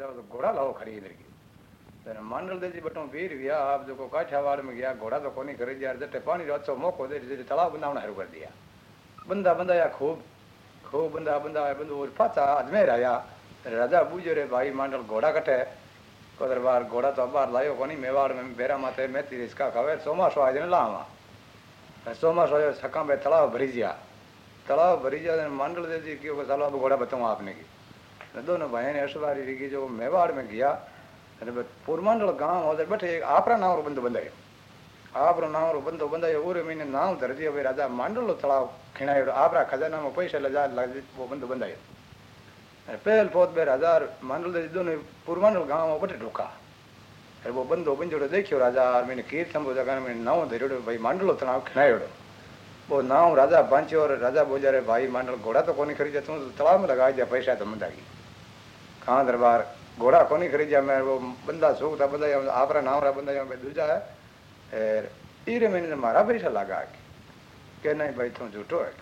तो घोड़ा लाओ खरीद रही तेरे मंडल दे बटो वीर गया आप जो काठियावाड़ में गया, घोड़ा तो कोनी खरीद यार जटे पानी रो अच्छो मौको दे जे तालाब बनावना शुरू कर दिया। बंदा बंदा या खूब खूब बंदा बंदा आया, बंदो और पाचा अजमेर आया। राजा बूझो रे भाई मंडल घोड़ा कटे। कदर बार घोड़ा तो बाहर लायो कोनी मेवाड़ में बेरा माते मेथी इसका खावे सोमासो आज ने लावा। सोमासो आयो सका तालाब भरी गया तालाब भरी गया मंडल दे जी क्यों सालो घोड़ा बताऊँ आपने की? दोनों भाई ने अशवारी रही जो मेवाड़ में गया પૂરમાંડળ ગામ હોદર બઠે આપણા નાવરો બંધો બંધાયો આપણો નાવરો બંધો બંધાયો ઓરે મહિને નાવ ધરતી હવે રાજા માંડલો તળાવ ખીણાયો આપણા ખજાનામાં પૈસા લજા वो બંધો બંધાયો અને પહેલ પોત બે હજાર માંડલ દીધો ને પૂરમાંડલ ગામ બટે ઢોકા अरे वो बंदो बंजोड़ो देखियो राजा और मैंने कीर थंबो जगह में नाव धरियोड़ो भाई मांडलो तनाव खिनायोड़ो वो नाव राजा बांचियो और राजा बोजा रे भाई मांडल घोड़ा तो कोनी खरीदे तू तलाव में लगा दिया कहाँ दरबार। घोड़ा को नहीं खरीदा मैं वो बंदा सूखता बंदा आपरा नाम रहा, बंदा मैं दूजा है। ईरे महीने मारा, पैसा लगा के। नहीं भाई, तू झूठो है।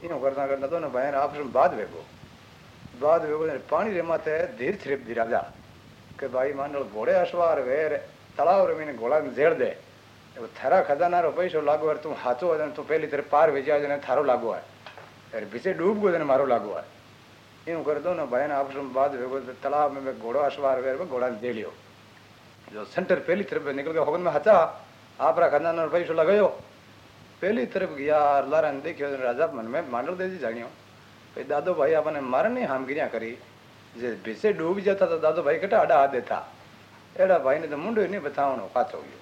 इन करता करता ना भाई आपस में बाद वेगो बाद वेगो पानी रे माते धीर थ्रिप दी राजा के भाई मान लो घोड़े अश्वार वेर तलाव रे मैंने घोड़ा जेड़ दे। थारा खजाना रो पैसो लागो है, तू हाथो है तू पहली तेरे पार भेजा थारो लागो है। पीछे डूब गो मारो लागो है। यूँ कर दो ना बहन आपस में बात हो तालाब में घोड़ा अशवार वेर में घोड़ा दे लियो जो सेंटर पहली तरफ़ निकल गया होगन में हचा आप रखना ना पैसो लगायो पहली तरफ़ गया लारा ने देखियो राजा मन में मांडल दे दी जानियो भाई दादो भाई आपने मारनी हमगिरियाँ करी जे भिसे डूब जाता तो दादो भाई कटा अडा आ देता एड़ा भाई ने तो मुंडो ही नहीं बतावनो पाछो गयो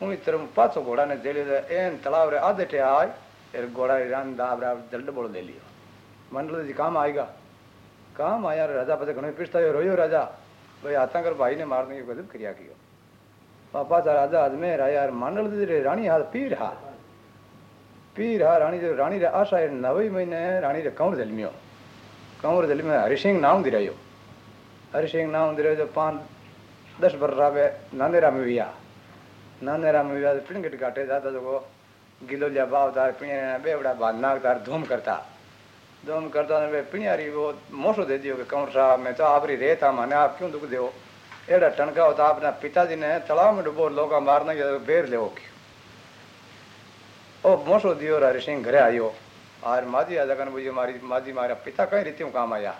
उन तरफ़ पाछो घोड़ा ने जेलियो एन तालाब रे आधे आए घोड़ा रान दाब जल्द बोल दे लियो मंडल जी काम आएगा काम आया, राजा पता घणो पीछता रोयो राजा। भाई आतंकर भाई ने मारने की गजब क्रिया कियो। पापा सा राजा अजमेर आया मंडल रे रानी हाथ पीर हा पीर हा रानी जो रानी रे आशा नवे महीने रानी रे कंवर जलमियो कंवर जलमियो हरिसिंह नाम दिरायो हरिसिंह नाम दिरायो जो पाँच दस बर रावे नांदेरा में विया। नांदेरा में विया पिणगट काटे जाता जो गिलो लिया बाव बेवड़ा बाद नाग तार धूम दम करता वे पिणियारी, वो मोसो दे दियो कि कंवर साहब मैं तो आपरी रेत आ माने आप क्यों दुख दो एड़ा टणका होता, अपना पिताजी ने तालाब में डुबो, लोग मारने के बेर ले ओ मोसो दियो रा सिंह घरे आयो। आर माजी आ जगन बुझी मारी, माजी, मारा पिता कहीं रीतियों काम आया?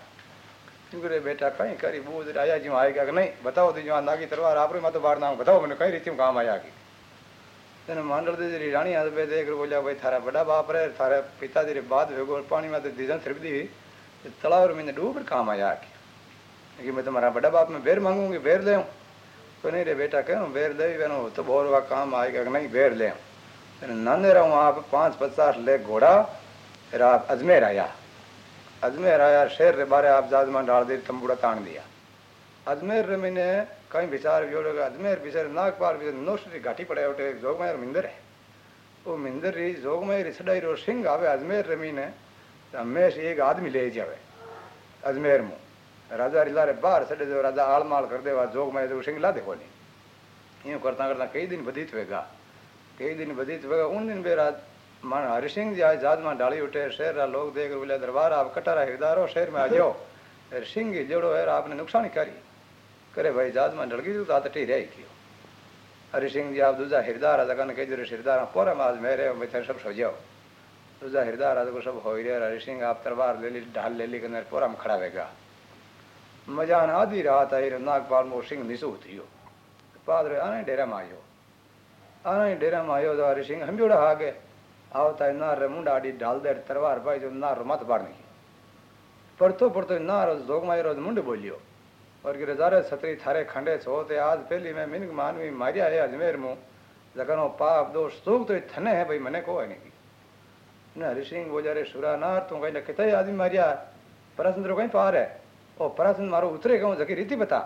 क्योंकि बेटा कहीं करी, बूझ आया जी आएगा कि नहीं? बताओ तो जो नागी तलवार आप मत ना बताओ, मैंने कहीं रीतियों काम आया कि? तेने मांडल दे रानी हाथ पे देख बोलिया भाई थारा बड़ा बाप रे थारे पिताजी रे बाद वेगो पानी में तो दीजन सिर्फ़ दी तलाव में डूब काम आया कि मैं तुम्हारा बड़ा बाप में बेर मांगूँगी बेर ले तो नहीं रे बेटा कहूँ बेर ले वेनो तो बहुत हुआ काम आएगा कि नहीं बेर ले नाने रहूँ आप पाँच पचास ले घोड़ा फिर आप अजमेर आया अजमेर आया शेर रे बारे आप जाजमान डाल दी तंबूड़ा तान दिया अजमेर रे मैंने कहीं विचार अजमेर विचार नागपाल विचार नोशरी घाटी पड़े उठे जोगमायर मिंदर है। वो मिंदर री जोगमायर सड़ाई रो सिंह आवे अजमेर रे मीने हमेशा एक आदमी ले जावे अजमेर मु। राजा रिला रे बाहर सड़े जो राजा आलमाल कर दे जोगमायर जो सिंह ला दे कोनी यूँ करता करता कई दिन बदीत वेगा कई दिन बदीत वेगा उन दिन बे रात मान हरि सिंह जी जात में डाली उठे शेर रा लोग देख बोले, दरबार आप कटारा हिरदारो शेर में आ जाओ। सिंह जोड़ो है आपने नुकसान करी। ढड़की तो तात टी रही क्यों हरि सिंह जी, आप दूजा हिरदार आजा कन कह हिरदार पोरा माज मेरे मैं सब सो जाओ दूजा हिरदार आजा को सब हो हरि सिंह आप तलवार ले ली, ढाल ले ली कन पोरा में खड़ा वेगा। मजान आधी रात आई नागपाल मो सिंह निसू थियो पादरे आने डेरा में आयो। आने डेरा में आयो तो हरि सिंह हम जोड़ा आगे आवता है नार मुंडा आड़ी ढाल दे तलवार भाई जो नार मत बाड़नी पढ़तो पढ़तो नार जोग मारो मुंड बोलियो और गिरे जारे छतरी थारे खंडे छो ते आज पहली मैं मिनक मानवी मारिया है अजमेर मु। जगनो पाप दोष सुख तो थने है, भाई मने को है नहीं। ने हरि सिंह बोजारे सुरा नार तू कहीं कितने आदमी मारिया? परासंद्र कहीं पार है? ओ परासंद्र मारो उतरे कहूँ, जकी रीति बता।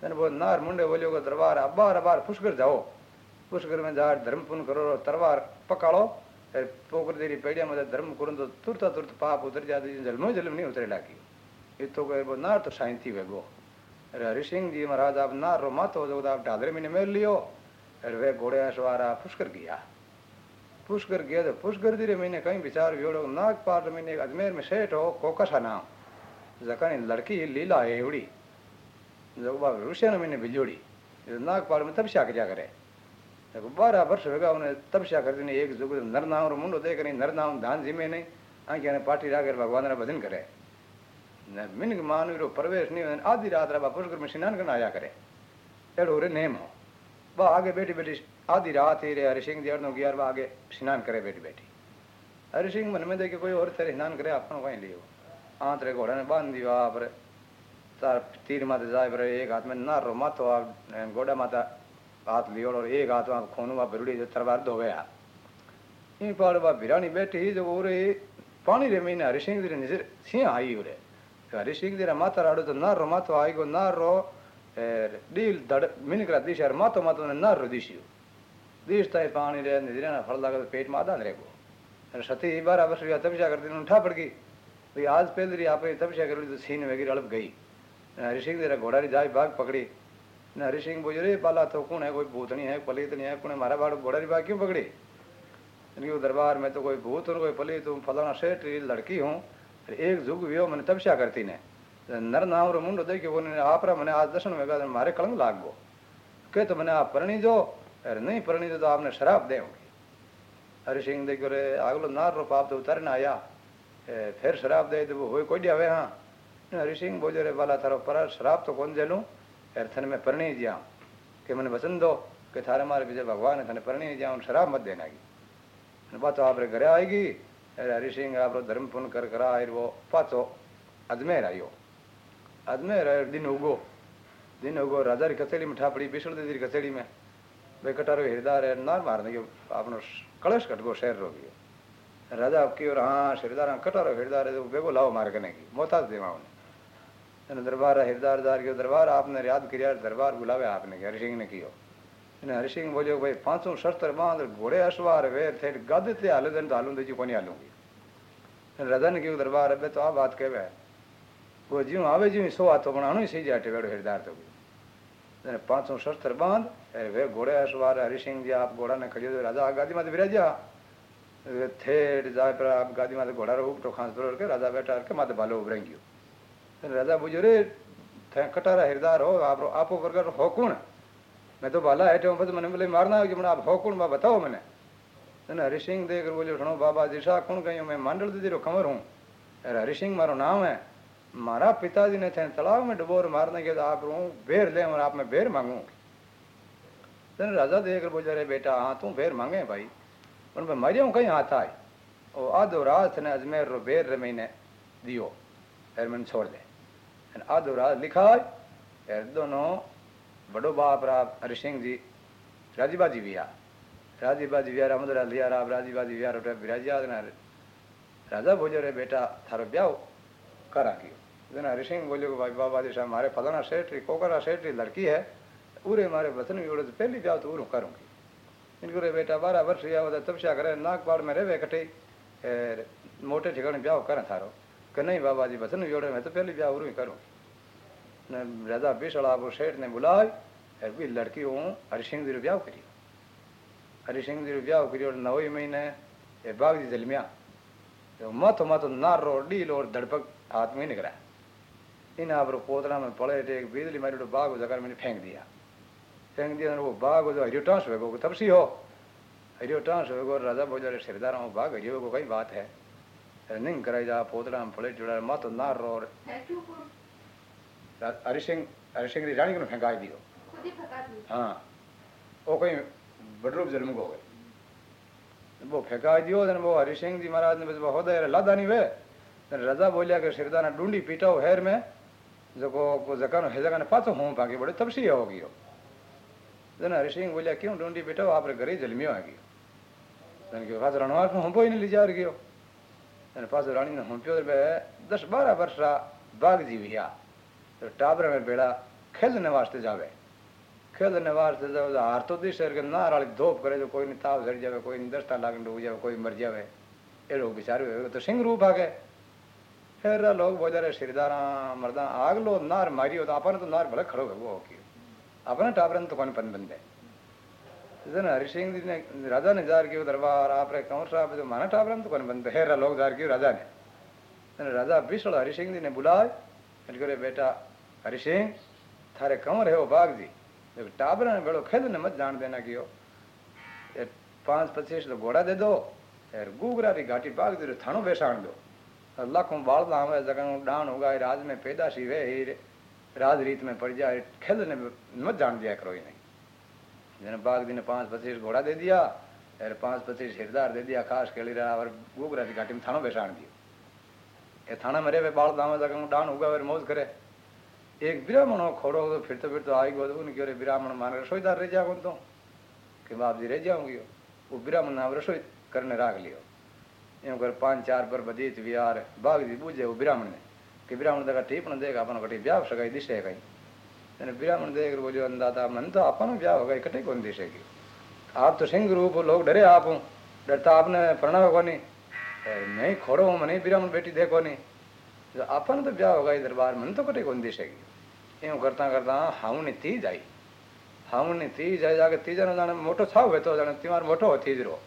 तेने वो नार मुंडे बोलियो को, दरबार अबार अबार पुष्कर जाओ। पुष्कर में जा धर्म पुन करो, तरवार पकाड़ो। पोकर तेरी पेड़िया में धर्म करो तो तुरता तुरत पाप उतर जाते जलमो जलम नहीं उतरे लागी कहे वो नार तो शांति वेगो अरे हरि जी महाराज आप नार रो मत हो जो आप ढादरे में मेल लियो अरे वे घोड़े अशवारा पुष्कर गया पुष्कर गया तो पुष्कर धीरे मैंने कहीं विचार जोड़ो नागपाल मैंने अजमेर में सेठ हो कोकसा नाम जकानी लड़की लीला है एवड़ी जो बा ऋषि ने मैंने बिजोड़ी नागपाल में तपस्या क्या करे देखो बारह वर्ष होगा उन्हें तपस्या करते नहीं एक जुग नर नाम मुंडो देख नहीं नर नाम धान जिमे नहीं आंखिया ने पार्टी राकर भगवान ने भजन करे न मिन मान प्रवेश नहीं आधी रात रा पुष्कर में स्नान करना आया करे। एड़ो रे नेम हो। बा आगे बैठी बैठी, आधी रात ही रे हरि सिंह जी गियार बा आगे स्नान करे बैठी बैठी। हरि सिंह मन में देखे कोई और तेरे स्नान करे अपन कहीं लियो आंत रे घोड़ा ने बाँध दियो, आप रे तार तीर माते जाए पर एक हाथ में नारो माथो आप घोड़ा माता हाथ लियो और एक हाथ में खून वा भरुड़ी जो तरवार धोया इन पाड़ बा भिरानी बैठी, जो उरे पानी रे महीने हरि सिंह जी सिंह आई उरे हरि तो नारो माथो आई गो नारो डील दड़ मिनकरा दिशा माथो माथो ने नारो दिशियो दिश ताई पानी रे नज़र ना फल लगा पेट में आधा रे को सती बारह वर्ष तपस्या करती उठा पड़ गई भाई आज पहले रही आप तपस्या कर तो सीन वगैरह अड़प गई हरि सिंह तेरा घोड़ा री जाए बाग पकड़ी न हरि सिंह बोझ रे पाला तो कौन है कोई भूतनी है पलित नहीं है कौन मारा बाड़ घोड़ा री क्यों पकड़ी दरबार में तो कोई भूत और कोई पलित हूँ फलाना सेठ लड़की हूँ एक जुग वियो मैंने तपस्या करती ने। नर नाम रो मुंडो देखियो उन्होंने आप मैंने आज दर्शन में कहा, मारे कलंग लाग। गो के तो मैंने आप परणी दो अरे नहीं परणी दो तो आपने शराब दे हरि सिंह देखो रे अगलो नार रो पाप तो उतरना आया। फिर शराब दे तो वो हो कोई आवे हाँ हरि सिंह बोझो रे वाला थारो पर शराब तो कौन जेलू? यार थने मैं परणी दिया कि मैंने वचन दो। कि थारे मारे विजय भगवान है, थने परणी दिया शराब मत देना की बात तो आप रे घरे आएगी। अरे हरि सिंह आप धर्म पुण्य कर करा आयर वो पाचो अजमेर आयो अजमेर दिन उगो दिन उगो राजा री कचेड़ी में ठापड़ी बिसड़ दीदी कचेड़ी में भाई कटारो हिरदार है नार मारने के आपनो कलश कट गो शहर रो गयो राजा की और हाँ हिरदार कटारो हिरदार है तो बेगो लाओ मार करने की मोहताज देवा उन्हें दरबार हिरदार दार के दरबार आपने याद किया दरबार बुलावे आपने हरि सिंह ने कियो ने हरि सिंह बोलियो भाई पाँचों शस्त्र बाँध घोड़े अश्वार वेर थे गद ते हाल दिन तो हालूं जी कोनी हालूँगी राजा ने क्यों दरबार अबे तो आ बात कहवे वो ज्यों आवे ज्यों सो आतो बनानो ही सही जाटे वेड़ो हिरदार तो ने पाँचों शस्त्र बाँध वे घोड़े अश्वार हरि सिंह जी आप घोड़ा ने खड़ियो राजा गादी माते विराजा थेट जाए पर आप गादी माते घोड़ा रो उपटो खांस मैं तो बाला है तो मैंने बोले, मारना कि आप हो कौन बा बताओ मैंने। मैंने हरि सिंह देख बोले, सुनो बाबा, दिशा कौन कहीं मैं मंडल दीदी रो कंवर हूँ। अरे हरि सिंह मारो नाम है। मारा पिताजी ने थे तालाब में डुबोर मारने के आप रू बेर ले, और आप मैं बेर मांगू। तेने राजा देख बोले रे बेटा हाँ तू बेर मांगे भाई। पर मैं मरिया कहीं हाथ आए। ओ आधो रात ने अजमेर रो बेर रे महीने दियो, फिर मैंने छोड़ दे। आधो रात लिखा है दोनों बड़ो बाप रा हरि सिंह जी राजीबा जी विया राजीबा जी विया रामदरा लिया राब राजीबा जी विया रोटे विराजिया राजा बोलो रे बेटा, थारो ब्याह करा कियो। दिन हरि सिंह बोलियो भाई बाबा जी साहब, मारे फलाना सेठ कोकरा सेठ लड़की है, उरे मारे वचन भी तो पहली ब्याह तो उरू करूँगी इनको रे बेटा बारह वर्ष या तपस्या करे नागपाड़ में रहे कटे मोटे ठिकाने ब्याह करें थारो। कि नहीं बाबा जी वचन जोड़े मैं तो पहले ब्याह उरू ही करूँ। ने राजा बिशड़ा वो सेठ ने बुलाए भी लड़की हूँ, हरि सिंह जी ब्याह करियो हरि सिंह जी ब्याह करियो नवे महीने ये बाग जी जलमिया तो मत मत नारो डील और धड़पक हाथ में निकला। इन आप पोतला में पड़े थे बिजली मारी तो बाग जगह मैंने फेंक दिया। फेंक दिया वो बाग जो हरियो टांस हो तब सी हो। हरियो टांस हो राजा बोझा सिरदार हूँ, बाग हरियो को कई बात है। नहीं कराई जा, पोतरा में पड़े, जुड़ा मत नार रो हरि सिंह हरि सिंह की रानी को फेंका दियो हाँ। वो कहीं बडरूप जन्म को गए। वो फेंका दियो then वो हरि सिंह जी महाराज ने बस वो लादा नहीं वे। रजा बोलिया के सिरदाना ढूंढी पीटाओ हेर में जको को जकानो हे जकाने पाछो हूँ पाके बड़े तपसी हो गयो हरि सिंह बोलिया क्यों ढूंढी पीटाओ आप रे घरे जलमियो आ गयो जन के पास रणवास में हम ही नहीं लिजा गयो जन पास रानी ने हम पियो दस बारह वर्ष बाग जी विया तो टाबर में बेड़ा खेलने वास्ते जावे। खेलने वास्ते जावे हार तो दिस के नार वाली धोप करे तो कोई नहीं ताव झड़ जावे, कोई नहीं दस्ता लाग डूब जावे, कोई मर जावे। एड़ो बेचारे तो सिंह रूप आ गए फिर लोग बोझा रहे, सिरदारा, मर्दा, आग लो, नार मारियो तो अपन तो नार भले खड़ो वो की अपने टाबरन तो कौन पन बंदे? जन हरि सिंह जी ने, राजा ने जार कियो दरबार आप रे कंवर साहब जो माना टाबरन तो कौन बंदे? हेरा लोग जार कियो राजा ने। राजा विश्व हरि सिंह जी ने बुलाए करे बेटा वो बाग जी देखो टाबरा ने बेड़ो खेल ने मत जान देना कियो ये पाँच पच्चीस तो घोड़ा दे दो और गुगरा री घाटी बाग दे थानो बेसाण दो लाखों बाल दाम है जगह डान होगा राज में पैदाशी वे ही राज रीत में पड़ जाए खेल ने मत जान दिया करो ही नहीं जने बाग दी ने पाँच पच्चीस घोड़ा दे दिया और पाँच पच्चीस हिरदार दे दिया खास केली रहा और गुगरा री घाटी में थानो बेसाण दियो ये थाना में रे बाल दाम जगह डान होगा मौज करे एक ब्राह्मण खोड़ो तो फिर तो फिर तो आई गो उनकी अरे ब्राह्मण मान रसोईदार रह जाओ तो। कि बाप जी रह जाऊँगी वो ब्राह्मण नाम रसोई करने राख लियो। यूँ कर पाँच, चार पर बजीत विहार, बाग जी बूझे वो ब्राह्मण ने। कि ब्राह्मण देखा ठीक न देगा अपन कटी ब्याह सगाई, दिशे कहीं। तेने ब्राह्मण देख बोलियो अंदाता मन तो अपन ब्याह हो गई कटे कौन दिशे की? आप तो सिंह रूप, लोग डरे आप हूँ। डरता आपने प्रणव को नहीं नहीं, खोड़ो हूँ, मनी ब्राह्मण बेटी देखो नहीं जो अपन तो ब्याह होगा दरबार मन तो कटे कौन दिशेगी यूँ करता करता हाउनी तीज आई। हाउनी तीज आई, जाके तीज ने जाने मोटो छाव हुए तो जाने त्योहार मोटो हो तीज रो।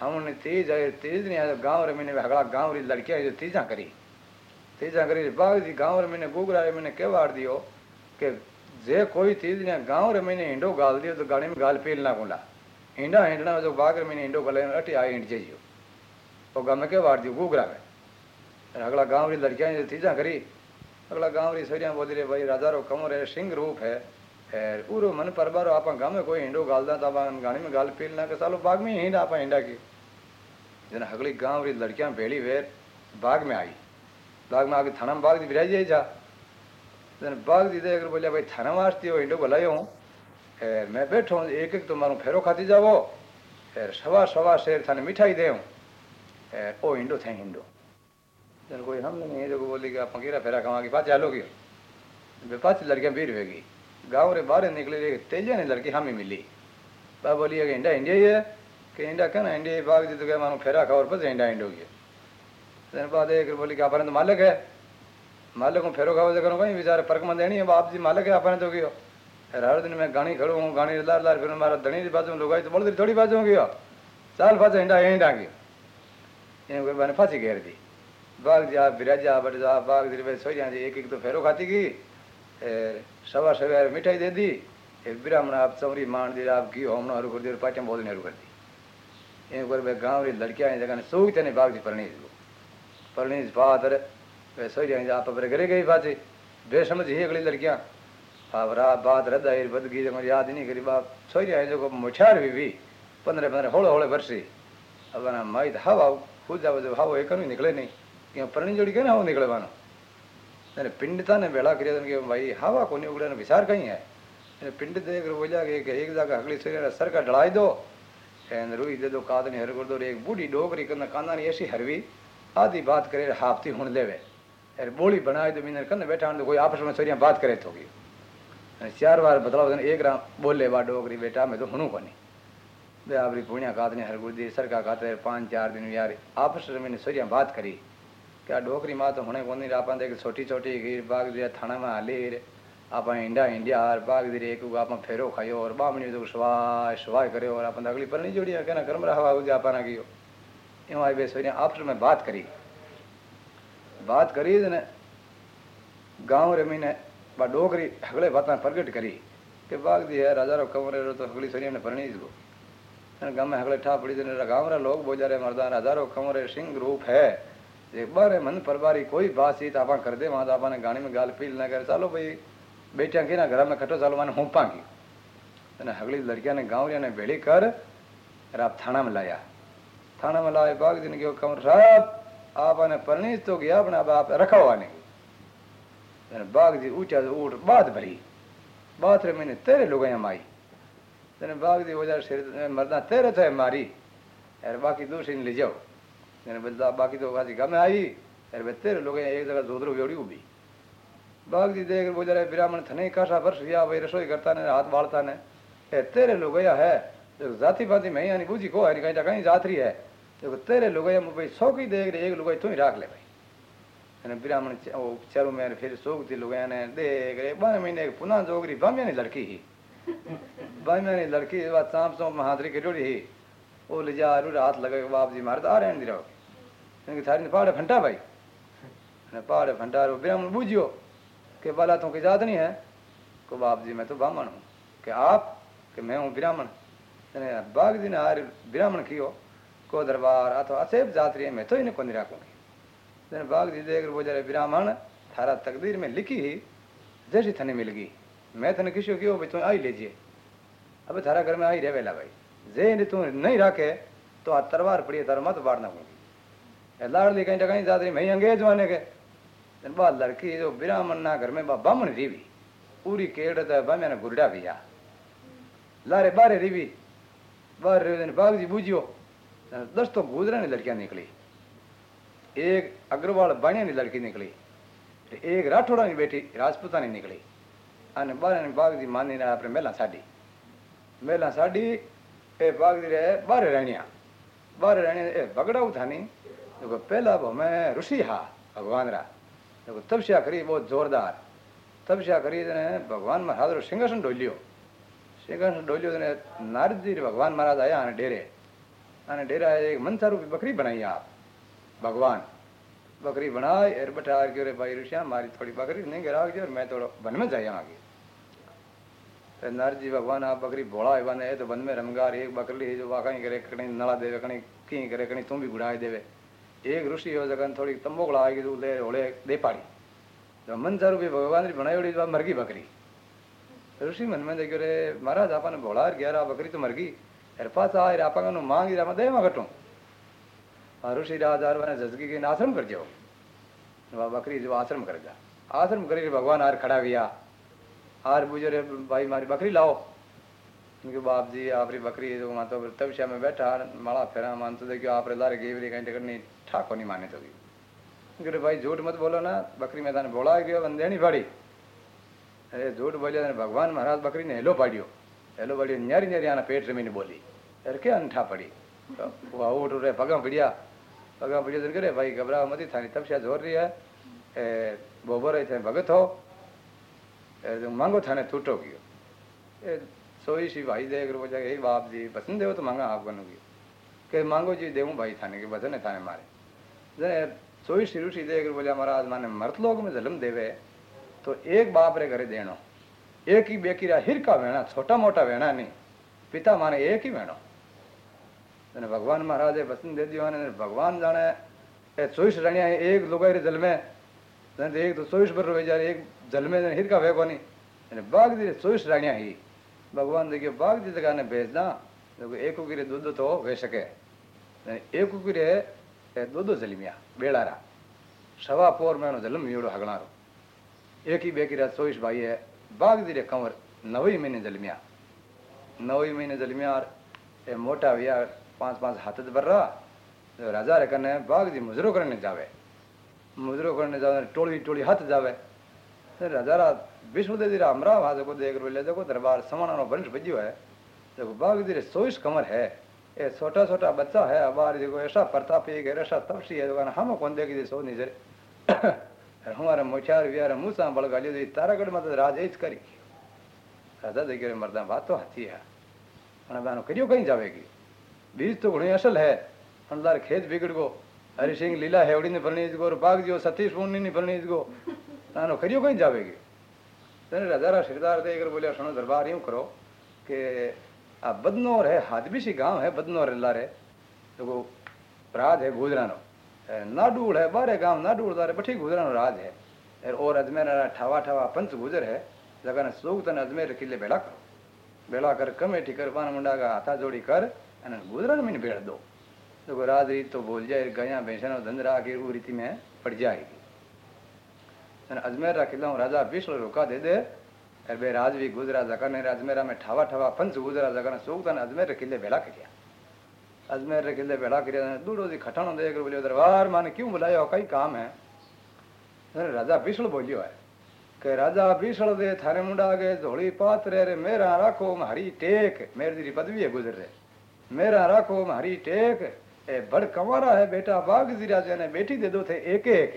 हाउनी तीज आई, तीज नहीं आयो गाँव रे महीने हगड़ा गाँव री लड़कियाँ जो तीजा करी। तीजा करी, बाग जी गाँव रे महीने गुगरा रे महीने केवाड़ दियो के जे कोई तीज ने गाँव रे महीने हिंडो गाल दियो तो गाड़ी में गाल पील ना गुला हिंडा हिंडना जो अगला गाँव री लड़कियाँ जो तीजा करी अगला गाँव री सरिया बोली रे भाई राजा रो कमर है सिंह रूप है है पूरो मन परबारो आप गाँव में कोई हिंडो गाल दा तब गाड़ी में गाल पील ना के सालो बाग में हिंडा आप हिंडा की जन अगली गाँव री लड़कियाँ भेड़ी वेर बाग में आई बाग में आके थाना में बाग दी बिराई जाई जा जन बाग दी देख बोलिया भाई थाना वास्ती हो हिंडो गलायो है मैं बैठो एक एक तो मारू फेरो खाती जाओ सवा सवा शेर थाने मिठाई दे है ओ हिंडो थे हिंडो जन कोई हम नहीं जो बोली कि आप केरा फेरा खावा पाँच आलो की पाँच लड़कियाँ बीर होगी गाँव रे बाहर निकले तेलिया ने लड़की हमें मिली। बा बोली कि इंडा इंडिया ही है। कि इंडा क्या ना इंडिया बाग जी तो क्या मानो, फेरा खाओ और बस इंडा इंडो की दिन बाद एक बोली कि अपन तो मालिक है। मालिक को फेरो खाओ करो कहीं बेचारे परक में देनी है बाप जी मालिक है अपन तो कियो? हर दिन मैं गानी खड़ो हूँ गानी लार लार, फिर मारा धनी की बाजू लुगाई तो बोल थोड़ी बाजू गयो। चाल फाचा इंडा इंडा की ये मैंने फांसी घेर दी। बाग जा, बिराजा बट जा, बाग दिल सोई जी एक एक तो फेरो खाती की सवा सवेर मिठाई दे दी। ब्राह्मण आप चौरी मान दी, आप घी होमना हरू कर दी पाटिया बहुत हरू कर दी। एक बार वे गाँव री लड़कियाँ जगह सोई तेने बाग जी परणी परणी बात अरे, वे सोई जाए आप पर घरे गई बात बेसमझ ही अगली लड़कियाँ। आप रात बात रद्दा बदगी याद नहीं करी बाप। सोई जाए जो मुठियार भी भी पंद्रह पंद्रह होले होले वर्षी अब माई हवा, खुद जाओ जब हवा एक निकले नहीं। ક્યાં પરણી જોડી કે ને આવો નીકળવાનો અને પિંડ था ने भेड़ा करिया कि भाई हवा को नहीं उगड़े विचार कहीं है पिंड देख बोलिया कि एक जगह अगली सर सर का डलाई दो एन रुई दे दो कादनी हर कर दो एक बूढ़ी डोकरी कन कांदानी ऐसी हरवी आधी बात करे हाफती हुण लेवे अरे बोली बनाए तो मीनर कन बैठा तो कोई आपस में सरिया बात करे तो चार बार बदलाव एक राम बोले बा डोकरी बेटा मैं तो हुणू कोनी बे आपरी पुण्या कादनी हर गुरुदी सर का खाते पांच चार दिन यार आपस में सरिया बात करी क्या डोकरी माँ तो हुणे कोनी आप देख छोटी छोटी गिर बाग दिया थाना में हाली आप इंडिया इंडिया और बाग दी एक आप फेरो खायो और बामणी तो सवाय सवाय करो और अपन अगली परनी जोड़ी है कहना कर्म रहा हुआ आपना कियो यूँ आई बेस आपस में बात करी बात करी ने गाँव रे महीने बा डोकरी हगले बात प्रगट करी कि बाग दी है राजा रो कंवरे रो तो हगली सरिया ने परणी दो गाँव में हगले ठा पड़ी गाँव रे लोग बोजा रे मर्दा राजा एक बार है मन परवारी कोई बात सी तो आप कर दे वहाँ तो आपने गाने में गाल फील ना कर चलो भाई बेटियाँ की ना घर में खटो चलो मैंने हूँ की अगली लड़किया ने गाँव ने बेड़ी कर आप थाना में लाया थाना में लाए बाग दिन की कमर साहब आपने परनीत तो गया अपने अब आप रखा हुआ नहीं बाघ जी ऊँचा से ऊट बात भरी बात रे मैंने तेरे लोग माई तेने बाघ जी वो जरा मरदा तेरे थे मारी अरे बाकी दूसरी ले जाओ मैंने बदला बाकी तो बाजी गम आई। अरे बच्चे लोग एक जगह जोधरो बेड़ी उभी। बाग जी देख बोल रहे ब्राह्मण थने काशा वर्ष या भाई, रसोई करता ने हाथ बाढ़ता ने ए, तेरे लोग या है? देखो जाति पाति में यानी बूझी को है कहीं कहीं जात रही है। देखो तेरे लोग या भाई सौ की देख रहे एक लोग तू ही राख ले भाई। मैंने ब्राह्मण चारों में फिर सोख थी लोग ने देख रहे, बारह महीने पुनः जोगरी बामिया लड़की ही। बामिया लड़की बात चौंप में हाथरी की जोड़ी ही। वो ले जा रू, हाथ लगे बाप जी मारे तो आ रहे। हैं ने भाई। ने पहाड़े फंटा ब्राह्मण बूझियो कि बाला तू की जात नहीं है। को बाप जी, मैं तो ब्राह्मण हूँ। कि आप, कि मैं हूँ ब्राह्मण। बाग जी ने हार ब्राह्मण कियो, को दरबार अथवा असेब जात रही मैं तो इन्हें को नहीं राखूँगी बाग जी देख वो जरा ब्राह्मण थारा तकदीर में लिखी ही, जैसी थने मिल गई। मैं थने किसी क्यों, भाई तू आई लीजिए। अब थारा घर में आई रहे वेला भाई। जे तू नहीं रखे तो आ तलवार पड़ी तार मत बाढ़ना होगी લાડલી કઈ કઈ જાતરી મેં અંગેજ વાને કે બા લડકી જો બ્રાહ્મણ ના ઘર મેં બા બામણ રીવી પૂરી કેડ હતા બામ્યા ને ગુરડા ભીયા લારે બારે રીવી બાર રેવીને બાગજી બૂજ્યો દસ તો ગુજરાની લડકિયા નીકળી એક અગ્રવાલ બાણિયાની લડકી નીકળી એક રાઠોડાની બેટી રાજપૂતાની નીકળી અને બારે બાગજી માનીને આપણે મેલા સાડી મેલા સાડી એ બાગજી રે બારે રાણિયા બારે રાણિયા એ બગડાવું થાની देखो, पहला भव में ऋषि हा, भगवान रा। देखो तपस्या करी बहुत जोरदार। तपस्या करी ने भगवान महाराज रो सिंहासन डोलियो। सिंहासन डोलियो ने नारद जी भगवान महाराज आया आने डेरे। आने डेरा एक मनसा रूपी बकरी बनाई आप, भगवान। बकरी बनाई और बटा के रे भाई ऋषिया, मारी थोड़ी बकरी नहीं गिरा और मैं थोड़ा वन में जाया आगे। तो नारद जी भगवान, आप बकरी भोड़ा है तो वन में रमगार एक बकरी जो वाकई करे, कहीं नला देवे, कहीं कहीं करे, कहीं तुम भी गुड़ाए देवे। एक ऋषि जगह थोड़ी तंबोकड़ा आएगी तो ले होले दे पाड़ी। तो भी भगवान जी बनाई उड़ी मर गई बकरी। ऋषि मन में देखो रे, महाराज आपा ने भोला ग्यारह बकरी तो मर गई एर पास आए आपा मांगी रा मैं दे मैं कटूं ऋषि राजार ने जजगी के आश्रम कर जाओ। बकरी जो आश्रम कर जा। आश्रम उनके बाप जी आपरी बकरी जो माँ तो तपस्या में बैठा, माला फेरा मान तो देखियो आप लारे गेवरी कहीं टिकट नहीं ठाको नहीं माने तो क्योंकि भाई, झूठ मत बोलो ना, बकरी में थाने बोला गयो बन देनी पड़ी अरे, झूठ बोलिया भगवान महाराज बकरी ने हेलो पाड़ियो। हेलो पाड़ियो, न्यारी न्यारी आना पेट ज़मीन बोली। अरे, क्या अंठा पड़ी? वो उठ रहे पगा पड़िया पगा पड़िया तो करे, भाई, घबराओ मत थानी तपस्या ज़ोर रही है। ए, बोबो रहे थे भगत हो। ए मांगो थाने टूटो गयो। सोई सी भाई देख रो जाए हे बाप जी बसन देव तो मांगा आप बनू की कह मांगो जी देव भाई थाने के बसन है थाने मारे जरे सोई सी ऋषि देख बोले महाराज माने मर्त लोग में जलम देवे तो एक बाप रे घरे देनो एक ही बेकीरा हिर का वेणा छोटा मोटा वेणा नहीं पिता माने एक ही वेणो तने भगवान महाराज बसन दे दियो ने भगवान जाने ए चोईस रणिया एक लुगाई जल में एक तो चोईस भर रोई जा एक जल में हिर का वे कोनी बाग दी चोईस राणिया ही भगवान देखियो बाग दी जगह भेजना, देखो, एक कुकिरे दूध तो वे सके एक कुकिरे दूध जलमिया, बेड़ारा। सवा पोर में जलम मीड़ो हगणारो। एक ही बेकीरा चौबीस भाई है, बाग दी रे कंवर, नवी महीने जलमिया। नवी महीने जलमिया ए मोटा भैया पाँच पाँच हाथ भर रहा तो राजा रे कने बाग जी मुजरो करने जावे। मुजरो करने जावे टोली टोली हाथ जावे। राजा रा विष्णु देवी रा अमरा वहां देखो देख रो ले देखो दरबार समाना नो वंश बजियो है देखो बाग जी रे सोईस कमर है ए छोटा छोटा बच्चा है अबार देखो ऐसा प्रतापी है ऐसा तपसी है दुकान हम कौन देखी सो नहीं जरे हमारे मोचार वियार मूसा बड़ गालियो दी तारागढ़ में राज एज करी राजा देखियो मर्दा बात तो हाथी है અને બાનો કર્યો કઈ જાવેગી બીજ તો ઘણી અસલ હે પણ ખેત બિગડ ગો હરિસિંહ લીલા હેવડી ને ભરણી ગો બાગ જો સતીશ પૂર્ણી ની ભરણી ગો નાનો કર્યો કઈ જાવેગી तेने राजा सिरदार दे, अगर बोले सुनो, दरबार यूँ करो कि आप बदनौर है हादबी सी गाँव है, बदनौर ला रहे तो वो राज है गुजरा नो ना नाडूड़ है, बारे गाँव ना नाडूड़ दारे बठी गुजरा नो राज है। और अजमेर ठावा ठावा पंच गुजर है जगह ने सोग तन अजमेर किले बेड़ा करो। बेड़ा कर, कमेटी कर, पान मुंडा का हाथा जोड़ी कर एने गुजरा मीन बेड़ दो। तो राज रीत तो बोल जाए, गया भैंसा धंधरा के वो रीति में पड़ जाएगी। અને અજમેરા કિલ્લામાં રાજા વિષ્ણુ રોકા દે દે અને બે રાજવી ગુજરાત જગરને અજમેરામાં ઠાવા ઠાવા પંચ ગુજરાત જગરને સોગતા અને અજમેર કિલ્લે ભેળા કર્યા અજમેર કિલ્લે ભેળા કર્યા અને દૂડોથી ખટાણો દે બોલ્યો દરબાર માને ક્યું બોલાયો કઈ કામ હે અને રાજા ભીષ્ણ બોલ્યો હે કે રાજા ભીષ્ણ દે થારે મુંડા ગે ધોળી પાત્રે રે મેરા રાખો મારી ટેક મેરજી પદવી હે ગુજર રે મેરા રાખો મારી ટેક એ ભડ કમારા હે બેટા બાગ જીરા જેને બેટી દે દો થે એક એક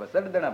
ಬಸಡ್ದಣ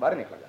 ಬಾರಿ ನಿಕಳ್ತಾ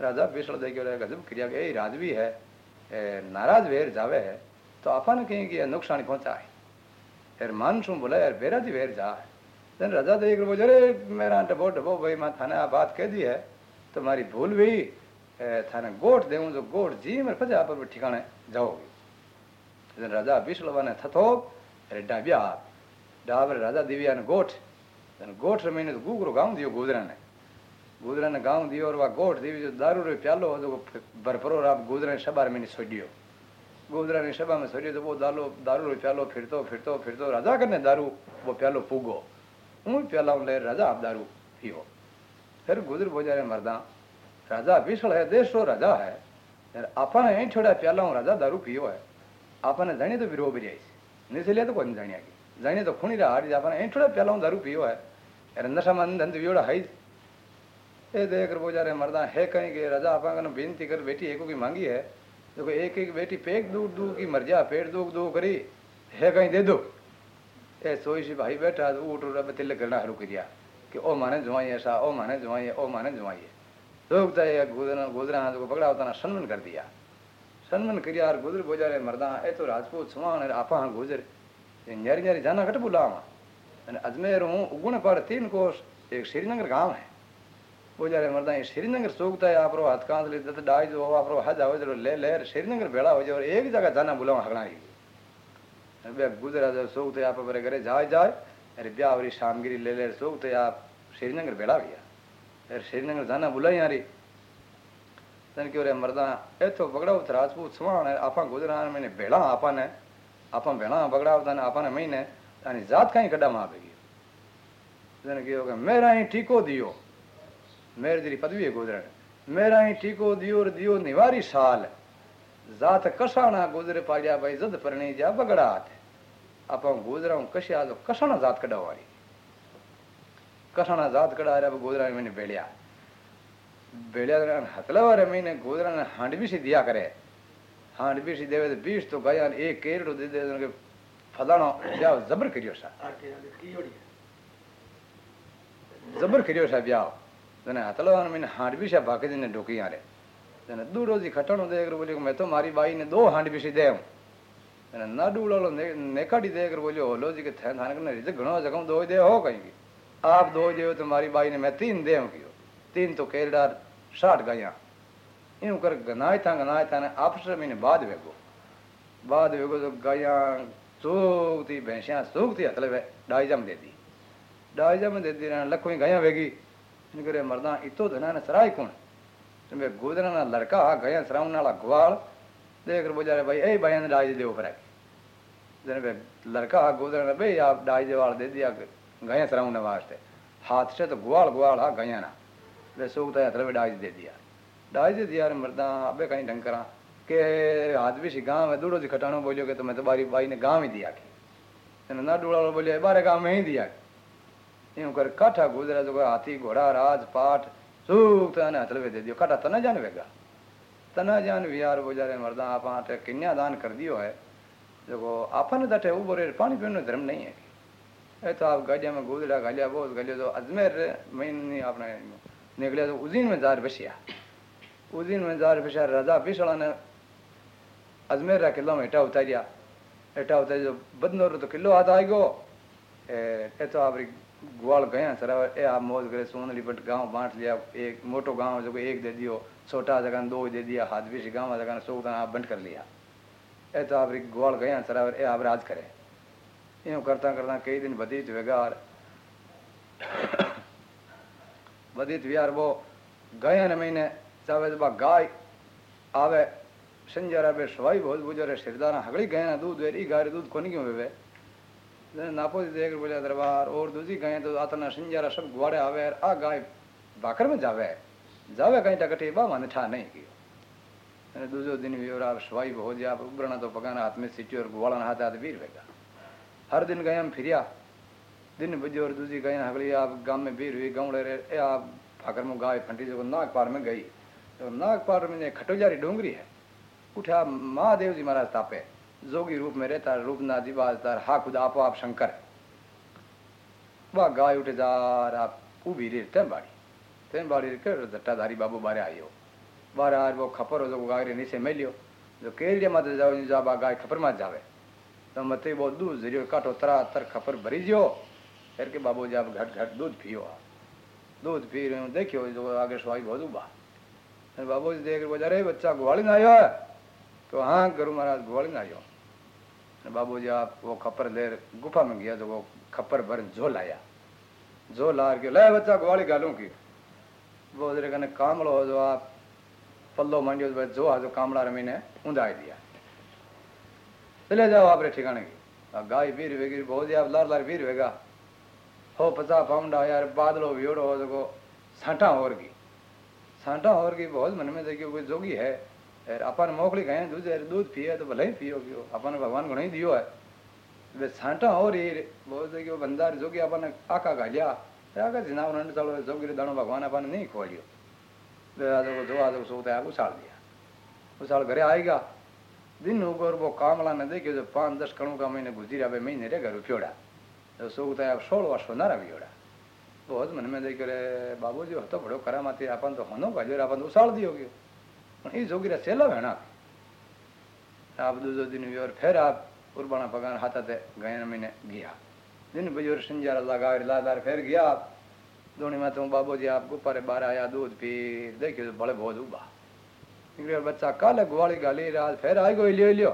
राजा भीषण दे के गजब क्रिया ए, राजवी है नाराज़ वेर जावे है तो अपन कहीं कि नुकसान पहुँचा है। यार मान शू बोले, यार बेरा जी वेर जा देन राजा दे बोल, अरे, मेरा डबो डबो भाई, मैं थाने आ बात कह दी है तो मारी भूल भी थाने गोट दे जो गोट जी, मेरे फजा पर ठिकाने जाओगी। राजा बिशलवा ने थथो अरे, डाबिया डाबर राजा दिव्या ने गोठ गोठ रमीने तो गुगरो गाँव दियो गोदरा ने। ગોદરાના ગામ દીયો રવા ગોઠ દેવી દારૂ પ્યાલો હતો ભરપરો રાપ ગોદરાની સબાર મેં સોડ્યો. ગોદરાની સભામાં સોડ્યો તો બહુ દાલો, દારૂ પ્યાલો, ફેરતો ફેરતો फिरतो રાજા કરીને દારૂ બહુ પ્યાલો પૂગો હું પ્યાલાઉં લઈ राजा आप दारू પીવો फिर गुजर बोजारे मरदा राजा विशल है देश रो राजा है यार अपन है छोड़ा प्याला हूँ राजा दारू पियो है आपने जाने तो विरोह भी जाइस निसलिया तो कोई जाने जाने तो खूनी रहा अपन है छोड़ा प्याला हूँ दारू पियो है यार नशा मन धन तो विड़ा है ये देख वो जा रहे मरदा है कहीं गए राजा आपा बेनती कर बेटी एक की मांगी है देखो एक एक बेटी पेक दू दू की मर जा पेट दू दू करी है कहीं दे दो ए सोई सी भाई बैठा तो उठ उड़ा तिल करना रुक करिया कि ओ माने जुआई ऐसा ओ माने जुआई है ओ माने जुआई है तो गुजरा हाथ को पकड़ा होता ना सन्मन कर दिया सन्मन कर यार गुजर बोजा मरदा ए तो राजपूत सुमान आपा हाँ गुजर न्यारी न्यारी जाना घट बुला अजमेर हूँ उगुण पर तीन कोस एक श्रीनगर गाँव है बोजारे मर्दा ये श्रीनगर सोगता है आपरो हाथ कांत ले दत डाई जो हज आवे ले ले श्रीनगर बेड़ा हो जो एक जगह जाना बुलावा हगणाई बे गुजरा जो सोगते आप बरे घरे जाए जाए अरे ब्याह वरी शामगिरी ले ले सोगते आप श्रीनगर बेड़ा गया अरे श्रीनगर जाना बुलाई यारी तन क्यों रे मर्दा ए तो बगड़ा उत राजपूत सुवाण है आपा गुजरा मैंने बेड़ा आपा ने आपा बेड़ा बगड़ा उता ने आपा ने महीने आनी जात कहीं कड़ा माँ बेगी तन क्यों मेरा ही ठीको दियो मेरे जरी पदवी है गुजरा मेरा ही ठीको दियो दियो निवारी साल। जात कसाणा गुजरे पाड़िया भाई जद परणी जा बगड़ा हाथ आप गुजरा कशा तो कसाणा जात कड़ा वाली कसाणा जात कड़ा रे गुजरा मैंने बेड़िया बेड़िया हतला वारे महीने गुजरा ने हांड भी सी दिया करे। हांड भी सी देवे तो बीस तो गया एक केरड़ो दे दे के फलाणो ब्याह जबर करियो सा। जबर करियो सा ब्याह। तने हतला वारे महीने हांड भी सा बाकी दिन ढोकी आ रे અને દૂર રોજી ખટાણું દે બોલ્યો મેં તો મારી બાઈને દો હાંડ પીસી દે અને નાડુ લાલો નેકાડી દે બોલ્યો હોલો जी કે थाने थाने ने रिजक घणो जगह दो दे हो कहीं की आप दो दे तो मारी बाई ने मैं तीन दे कियो तीन तो केरडार साठ गया यूं कर गनाय था गनाय था ने आपस में बाद वेगो बाद वेगो तो गया सूखती भैंसियां सूखती हतले वे डाई जम दे दी डाई जम दे दी लखों गया वेगी इन करे मरदा इतो धना ने सराय कोण तो गोदरा ना लड़का गया सराउन वाला ग्वाल देख रे बोजा रे भाई ए भाई ने डाज दे ऊपर जने बे लड़का गोदरा ने भाई आप डाज दे वाल दे दिया गया सराउन वास्ते हाथ से तो ग्वाल ग्वाल हा गया ना वे सोगता है तरफ़ डाज दे दिया डाज दे दिया रे मरदा अबे कहीं ढंग करा के हाथ भी सी गाँव में दूड़ो जी खटाणो बोलियो के तो तो बारी भाई ने गाँव ही दिया के ना डूड़ा बोलियो बारे गाँव में ही दिया के यूँ कर काठा गुजरा जो हाथी घोड़ा राज पाठ सूख तो हथलवे दे दियो काटा तना जान वेगा तना जान विहार बोजारे मर्दा आप कन्या दान कर दियो है देखो आपने दटे उबो रे पानी पीने धर्म नहीं है ए तो आप गाड़िया में गुजरा गालिया बहुत गालिया तो अजमेर महीने आपने निकले तो उजीन में जार बसिया उजीन में जार बसिया राजा पिछड़ा ने अजमेर रा किलो में हेठा उतारिया हेठा उतारी जो बदनोर तो किलो हाथ आई गो ए तो आप ग्वाल गया, सर ए, आप मौज करे, सोनली बट गाँव बांट लिया, एक मोटो गाँव जो एक दे दियो, छोटा जगह दो दे दिया हाथ भी गाँव जगह सौ आप बंद कर लिया। ए तो आप ग्वाल गया, सर ए, आप राज करे। यूँ करता करता कई दिन बदीत वेगार। बदीत विहार वो गया न महीने चाहे जब गाय आवे संजरा बे सवाई बहुत बुझे सिरदारा हगड़ी गए ना, दूध वेरी गाय दूध कोनी क्यों वे नापो देख बोलिया दरबार, और दूसरी गाय तो आतना संजारा सब गुआड़े आवे आ गाय भाकर में जावे। जावे कहीं टकटे बा माने ठा नहीं कियो। दूसरो दिन भी और आप सवाई हो जा आप उबरना तो पकाना हाथ में सीटी और गुआड़ा हाथ हाथ वीर वेगा हर दिन गए हम फिरिया। दिन बजे और दूसरी गए हगली, आप गाँव में भीड़ हुई, गाँव रे ए, आप भाकर में गाय फंटी जो नाग पार में गई। तो नाग पार में खटोजारी डोंगरी है। उठा, महादेव जी महाराज तापे। जोगी रूप में रहता रूप नादी बाजदार, हा खुद आपो आप शंकर वह गाय उठे जार आप उभी रे तेन बाड़ी तेन बाड़ी कर जट्टाधारी बाबू बारे हो। बारे आर वो खपर हो जो गाय रे नीचे मिलियो जो केलिया मत जाओ, जो आप गाय खपर मत जावे। तो मत ही बहुत दूध जरियो, काटो, तरा तर खपर भरी जियो। फिर के बाबू जी आप घट घट दूध पियो। दूध पी रहे हो, देखियो, जो आगे स्वाई बहुत उबा। बाबू जी देख रहे अरे बच्चा ना आयो है? तो हाँ गुरु महाराज ग्वालिंग आयो। बाबू जी, आप वो खप्पर ले, गुफा में गया तो वो खप्पर भर झोल लाया जो आ के, ले बच्चा गुवाली गालूं की वो जरे कहने कामड़ो हो जो आप पल्लो मांडियो तो जो आ जो कामड़ा रमीने ऊंधाई दिया। चले जाओ आप ठिकाने की। गाय पीर वेगी बहुत जी आप लार लार पीर वेगा। हो पचा पाउंडा यार, बादलो वियोड़ो हो देखो सांटा और की। सांटा और की बहुत मन में देखिए कोई जोगी है? अपन मोकली गए दूध दूध पिए तो भले ही पियो पियो। अपन भगवान को नहीं दियो है। वे छाटा हो रही बहुत कि वो बंदार जो कि अपन आका का लिया। आका जिनाव रंड चलो, जो कि दानो भगवान अपन नहीं खो लियो। वे आज को, जो आज को सोता उछाल दिया। उछाल घरे आएगा। दिन होकर और वो कामला न देखियो जो पाँच दस कणों का महीने गुजरिया महीने रे घर उपियोड़ा तो सोता है सोल वर्ष होना रवियोड़ा बहुत मन में देखे रे बाबू जी हो तो बड़ो करा माती अपन तो होनो का अपन तो उछाल दियोगे પણ એ જોગીરા आप दो આ બધું જો દિન વ્યવહાર ફેર આપ કુરબાના પગાર હાથાતે ગયા મહિને ગયા. दिन बजोर संजारा लगा लादार फिर गया आप दोनों में तो बाबू जी आपको पर बार आया दूध पी देखे तो बड़े बहुत उबा निकले बच्चा कल ग्वाली गाली रात फिर आई गई लियो लियो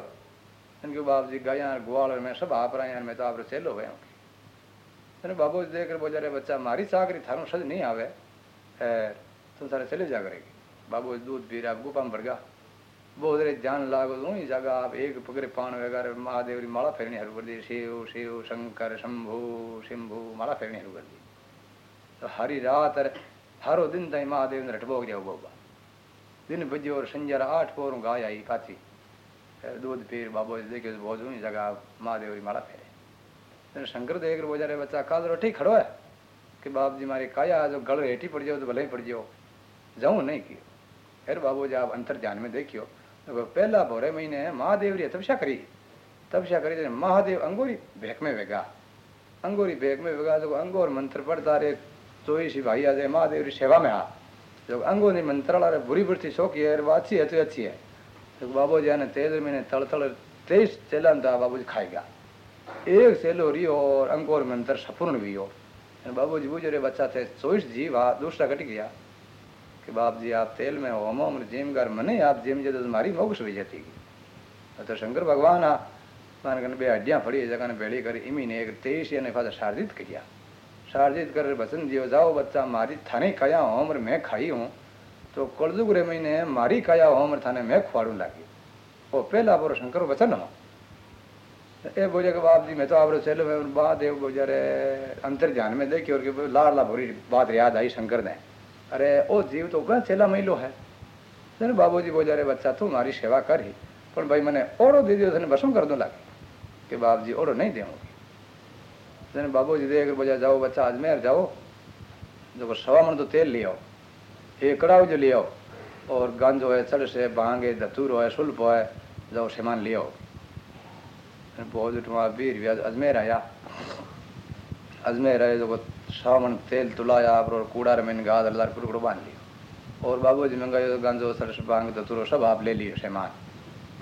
इनके बाप जी गए यार ग्वाल में सब आप रहे यार मैं तो आप चेलो गए उनके बाबू जी देख रहे बोल रहे बच्चा मारी चाकरी थारू सज नहीं आवे तुम सारे चले जा करेगी बाबू दूध पी रहा गुफा में भर गया बहुत जान लागो ही जगह आप एक पकड़े पान वगैरह, महादेव री माला फेरनी हरु कर दी। शिव शिव, शंकर, शंभु, शिंभु, माला फेरनी हरु कर दी। तो हरी रात हरो दिन ताई महादेव ने रटबोग जाओ बाबा। दिन बजे और संजर आठ पोर गाय आई पाची दूध पीर बाबू देखे बहुत हुई जगह महादेव री माला फेरे। शंकर देख रो बोजा रे बच्चा, काल रोटी खड़ो है। कि बाप जी, मारी काया जो गल हेठी पड़ जाओ तो भले ही पड़ जाओ। जाऊँ नहीं कियो फिर बाबू जी आप अंतर ध्यान में देखियो तो पहला भोरे महीने महादेव री तपस्या करी। तपस्या करी महादेव अंगूरी भेक में वेगा। अंगूरी भेक में वेगा तो अंगूर मंत्र पढ़ता रे चोई सी भाई आज, महादेव री सेवा में आ। जो अंगूरी मंत्र वाला बुरी बुरी शौकी है वो अच्छी है तो अच्छी है। तो बाबू जी ने तेज महीने तड़ तड़ तेईस चलन था बाबू जी खाएगा। एक सेलो रियो और अंकोर में अंतर सपूर्ण भी हो। बाबू जी बुझे बच्चा थे चौबीस जीव आ दूसरा कट गया। કે બાપજી આપ તેલમાં હોમો અમને જીમગાર મને આપ જીમજે તો મારી મોક્ષ થઈ જતી તો શંકર ભગવાન આ માનકને બે અડ્યા ફળી જગાને ભેળી કરી ઇમીને એક તેઈશ અને ફાદર શારદિત કર્યા શારદિત કરે વસન જીવ જાઓ બચ્ચા મારી થાને ખાયા હોમર મેં ખાઈ હું તો કળજુગ રે મહિને મારી ખાયા હોમર થાને મેં ખવાડું લાગ્યું ઓ પહેલા પર શંકર વચનમાં એ બોલે કે બાપજી મેં તો આપણે છેલ્લો મેં બાદ એવું જ્યારે અંતર ધ્યાન મેં દેખ્યું કે લાડલા ભરી વાત યાદ આવી શંકરને अरे, ओ जीव तो क्या चेला महिलो है। बाबू जी बोझा रे बच्चा, तू मारी सेवा कर ही पर भाई मैंने ओरो दे दियो थे भसम कर दो लागे, कि बाप जी ओरो नहीं देने बाबू जी देख बोझा जाओ बच्चा, अजमेर जाओ जो सवा मन तो तेल ले आओ एक एकड़ा जो ले आओ, और गंज हो चढ़ से भाँग है धतूर हो सुल्फ हो जाओ सामान ले आओ। बहुत उठवा अजमेर आया। अजमेर आए तो सावन तेल तुलाया आप और कूड़ा रमेन गा दलदार कुड़कुड़ बाँध लियो। और बाबू जी मंगायो तो गांजो सरस बांग धतूरो सब आप ले लियो सामान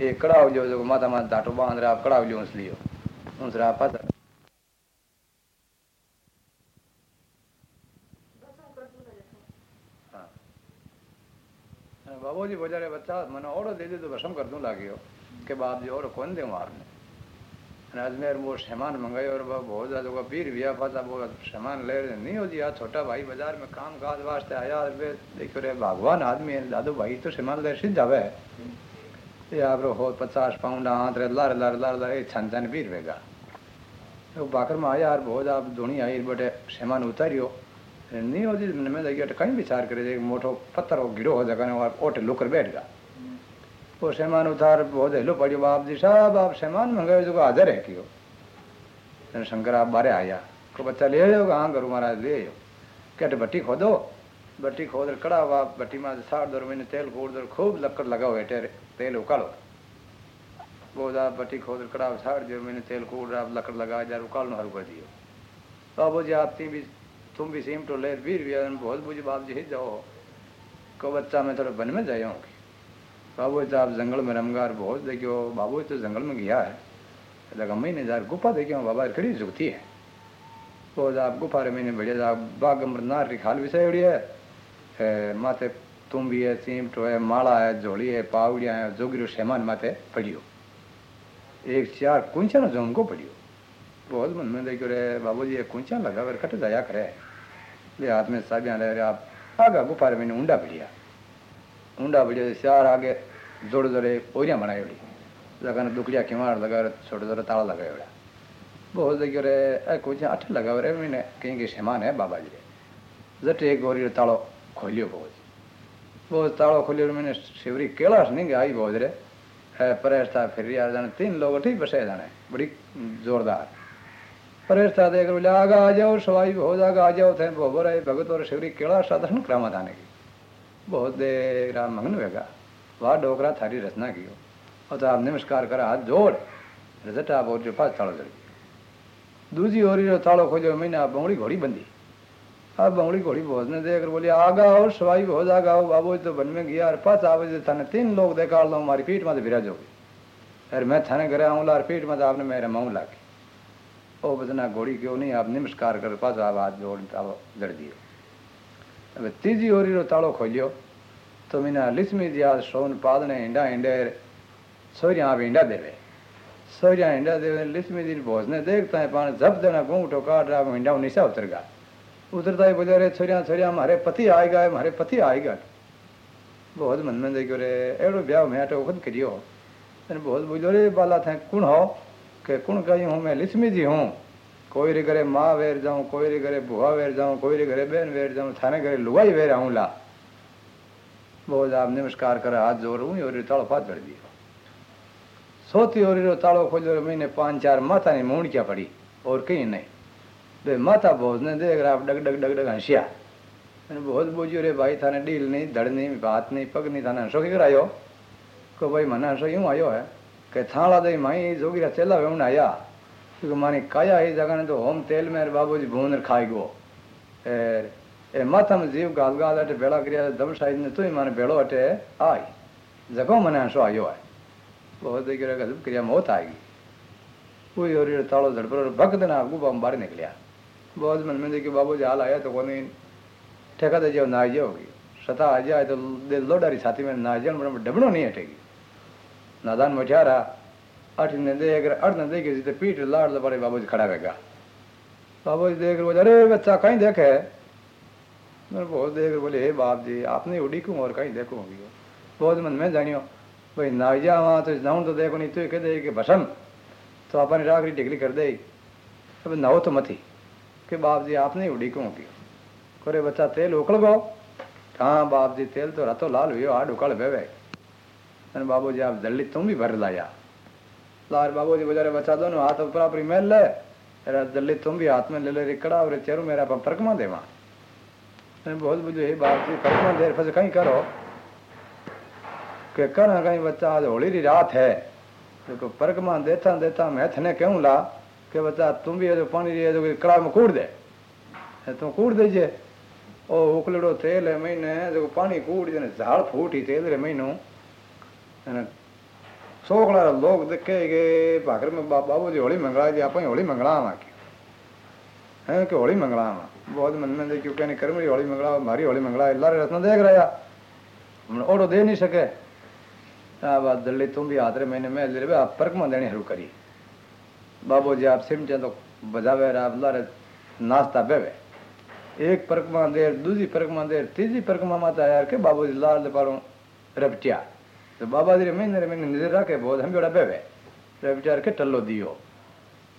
एक कड़ाव जो जो माता माता दाटो बाँध रहा, आप कड़ाव लियो उस लियो। उस रहा पता। बाबू जी बोला रे बच्चा, मैंने और दे दे तो भसम कर दूँ लागियो, के बाप जी और कौन दे आपने अजमेर वो सामान मंगाए और बहुत ज़्यादा वो पीर भी पाता वो सामान ले रहे नहीं हो दिया छोटा भाई बाज़ार में काम काज वास्ते आया देखो रे, भगवान आदमी है, दादू भाई तो सामान ले सिद्ध जावे। ये आप हो, पचास पाउंड हाथ रे, लार लार लार लार छन छन पीर वेगा। तो बाकर में आया यार बहुत आप धोनी आई बटे सामान उतारियो। नहीं हो जी मैं देखिए कहीं विचार करे मोटो पत्थर हो गिरो हो जगह ओटे लुकर बैठ गया वो सामान उतार, बहुत हेलो पड़ियो बाप जी, साहब, आप सामान मंगाए जो हाजर है क्यों शंकर, आप बारे आया। को बच्चा ले जाओ हाँ करूँ महाराज, ले जाओ कहते भट्टी खोदो। भट्टी खोद, कड़ा बाप भट्टी में साठ दो महीने तेल कूड़ दो खूब लक्कड़ लगाओ हेटे तेल उकालो। बहुत आप बटी खोद कड़ाव छाड़ दियो मैंने तेल कूड़ आप लकड़ लगा जा काल हरू कर दियो। बाबू जी, आप ती भी, तुम भी सीम तो ले भी बहुत बुझ, बाप जी जाओ। को बच्चा, मैं थोड़ा बन में जाऊँ बाबू तो आप जंगल में रमगार बहुत देखियो बाबू तो जंगल में गया है। लगा महीने जार गुफा देखियो बाबा खड़ी झुकती है। बहुत आप गुफा रे महीने बढ़िया आप बाग नार की खाल विषय उड़ी है। माथे तुम भी है सीमटो है, माला है, झोली है, पावड़िया है, जोगिरो शेमान माथे पड़ियो एक चार कुंचा ना जोम को पड़ियो बहुत मन में देखो रे, बाबू जी कुंचा लगा कर कट जाया करे। ले हाथ में साबिया ले आप आगा गुफा रे मैंने ऊंडा बढ़िया बढ़िया चार आगे जोड़ जोड़े ओरिया बनायोड़ी लगाने दुकड़िया किमार लगा छोटे छोटे ताला लगायोड़ा बहुत देखियो रे कुछ अठ लगा रे मैंने कहीं के सामान है बाबा जी जट एक गोरी तालो खोलियो बहुत बहुत तालो खोलियो मैंने शिवरी कैलाश नहीं आई बहुत रे परेश था फिर यार जाने तीन लोग ठीक बसे जाने बड़ी जोरदार परेश था देख बोले आगा आ जाओ सवाई हो जागा आ जाओ थे बोबर है भगत और शिवरी कैलाश साधन क्रमा थाने की बहुत देर आप मगन वेगा वाह, डोकरा थारी रचना की हो। और तो आप नमस्कार करा, हाथ जोड़। रिज़ल्ट आप और पास तालो चढ़ दूसरी ओरी जो तालो खोजो, मैंने, आप बंगड़ी घोड़ी बंदी अब बंगड़ी घोड़ी भोजने देकर बोली, आगा और सवाई हो आगा हो बाबू तो बन में गया। और पास आवे थाने तीन लोग देखा लो हमारी पीठ में तो बिराज होगी अरे मैं थाने घरे आऊँ ला पीठ में तो आपने मेरे माऊ ला के ओ बजना घोड़ी क्यों नहीं आप नमस्कार कर, पास आप हाथ जोड़ जड़ दिए। હવે ત્રીજી ઓરીનો તાળો ખોલ્યો તો મીના લીસમી જ્યાં સોન પાદણે ઈંડા ઈંડે સોર્યા આવે ઈંડા દેવે સોર્યા ઈંડા દેવે લીસમી दिन भोजने देखता है पान जब देना घूंटो काट रहा ईंडा नीचा उतर गया उतरता ही बोले रे छोरिया छोरिया हमारे पति आएगा हमारे पति आएगा बहुत मन में देखो रे एड़ो ब्याह मैं तो खुद करियो बहुत बोलो रे बाला थे कुण हो के कुण कही हूँ मैं लिस्मी जी हूँ कोई रे घरे माँ वेर जाऊँ कोई रे घरे बुआ वेर जाऊँ कोई रे घरे बहन वेर जाऊँ, थाने घरे लुगाई वेर आऊँ ला बहुत आप नमस्कार कर, हाथ ज़ोर हूँ और ताड़ो पात चढ़ दियो। सोती और ताड़ो खोलो महीने पाँच चार माता ने मूण क्या पड़ी, और कहीं नहीं। बे माता बहुत ने देख रहा डग डग डग डग हंसिया। मैंने बहुत बोझियो रे, भाई थाने डील नहीं, धड़ नहीं बात नहीं, पग नहीं, थाने हंसो की आयो? को भाई मन हंसो, यूँ आयो है? के थाला दे क्योंकि मानी काया ही जगह ने तो होम तेल में बाबू जी भून खाई गो ए, ए माथा में जीव गाल गाल अटे बेड़ा करिया दम साइड ने तो ही माने बेड़ो अटे आई जगह मने हंसो आयो है बहुत देख रहा गजब क्रिया मौत आएगी कोई और तालो झड़पर भक्त ना गुबा बाहर निकलिया बहुत मन में देखिए बाबू जी हाल आया तो कोनी ठेका दे जाओ ना जाओगी सता आ जाए तो दिल लोडारी छाती में ना जाए डबड़ो नहीं हटेगी नादान मठियारा अठ ने देख अठ ने देखे तो पीठ लाड़ लपड़े बाबू जी खड़ा रहेगा बाबू जी देख बोले, अरे बच्चा, कहीं देखे मैं बहुत देख, बोले, हे बाप जी आपने उड़ी क्यों और कहीं देखो होगी? बहुत मन, में जानियो, भाई नाइजा वहाँ तो नाउन तो देखो नहीं, तू कह दे कि भसम तो अपन राखरी डिग्री कर दे अब नाओ तो मथी कि बाप जी आपने उड़ी क्यों होगी? करे बच्चा, तेल उकल गो। हाँ बाप जी तेल तो रातों लाल हुई हाड उकल बेवे। बाबू जी आप जल्दी तुम भी भर लाया। लार बाबू जी बेचारे बच्चा दोनों हाथ ऊपर अपनी मेल ले अरे तुम भी हाथ में ले ले रिकड़ा और चेरू मेरा पर दे वहाँ बहुत बुझो हे बाप जी परकमा देर फस कहीं करो के कर कहीं बच्चा आज होली री रात है देखो परकमा देता देता मैं थने क्यों ला के बच्चा तुम भी जो पानी जो कड़ा में कूड़ दे तुम कूड़ दीजिए ओ उकलड़ो तेल है महीने जो पानी कूड़ दे झाड़ फूटी तेल रे महीनों सोखला लोग देखे के भाकर में बाबू जी होली मंगला, जी आप होली मंगला वहाँ की है कि होली मंगला वहाँ बहुत मन में देखियो कहने कर मेरी होली मंगला, मारी होली मंगला लारे रत्न देख रहा। हमने ओडो दे नहीं सके। बात दिल्ली तुम भी आदरे महीने में ले आप परक में देनी हरू करी। बाबू जी आप सिमचे तो बजावे आप लारे नाश्ता बेवे। एक परकमा देर दूसरी परकमा देर तीसरी परकमा माता यार के बाबू जी लाल दे पारो रपटिया। तो बाबा जी महीने रे महीने नज़र रखे बहुत, हम जोड़ा बेवे। रे बेचार के टल्लो दियो।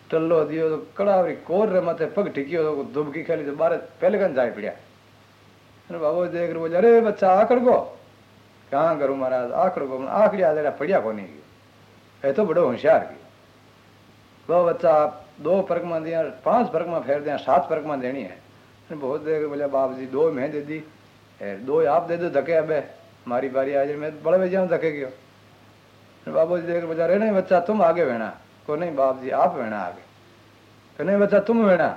टल्लो दियो तो कड़ावरी कोर रे माथे पग टिकियो तो दुबकी खेली तो बारे पहले कन जाए पड़िया। अरे बाबा देख रे, बोले, अरे बच्चा, आकड़ गो कहाँ करूँ महाराज? आकड़ गो आकड़िया तेरा पड़िया को नहीं है तो बड़ो होशियार की वो बच्चा दो परकमा दिया, पाँच परकमा फेर दिया, सात परकमा देनी है। बहुत देख बोले बाप जी, दो मैं दे दी। दो आप दे दो, धके अबे मारी बारी आज मैं बड़े बजे धके गयो बाबू जी देख बचा रहे नहीं बच्चा तुम आगे बहना को नहीं बाप जी आप बहना आगे तो नहीं बच्चा तुम बहना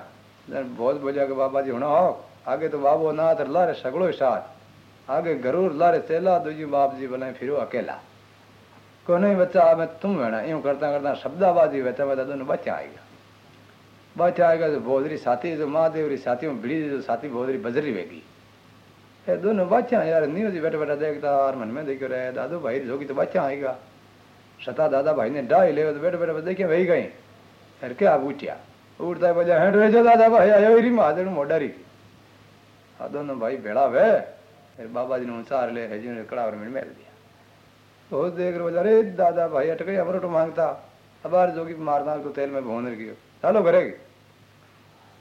बहुत बोलिया कि बाबा जी होना हो आगे तो बाबू ना तो लारे सगड़ो साथ आगे गरूर लारे चेला दूजी बाप जी बोले फिर अकेला को नहीं बच्चा मैं तुम बहना यूँ करता करता शब्दाबाजी बचा बता दोनों बच्चा आएगा बच्चा आएगा तो बोधरी साथी जो महादेव री साथी में जो साथी बोधरी बजरी वेगी ये दोनों बच्चा यार न्यूज़ बैठे बैठा देखता और मन में देखो रहे दादू भाई जोगी तो बच्चा आएगा सता दादा भाई ने डाई ले तो बैठे बैठे देखे वही गई फिर क्या उठिया उठता बोलिया हेड रहे दादा भाई आयो री महादेव मोडारी आ दोनों भाई भेड़ा वे फिर बाबा जी ने उचार ले है जी ने कड़ा और मिल मेल दिया बहुत देख रहे बोला अरे दादा भाई अटक अमरोट माँगता अब यार जोगी मारना को तेल में भोन रखियो चालो करेगी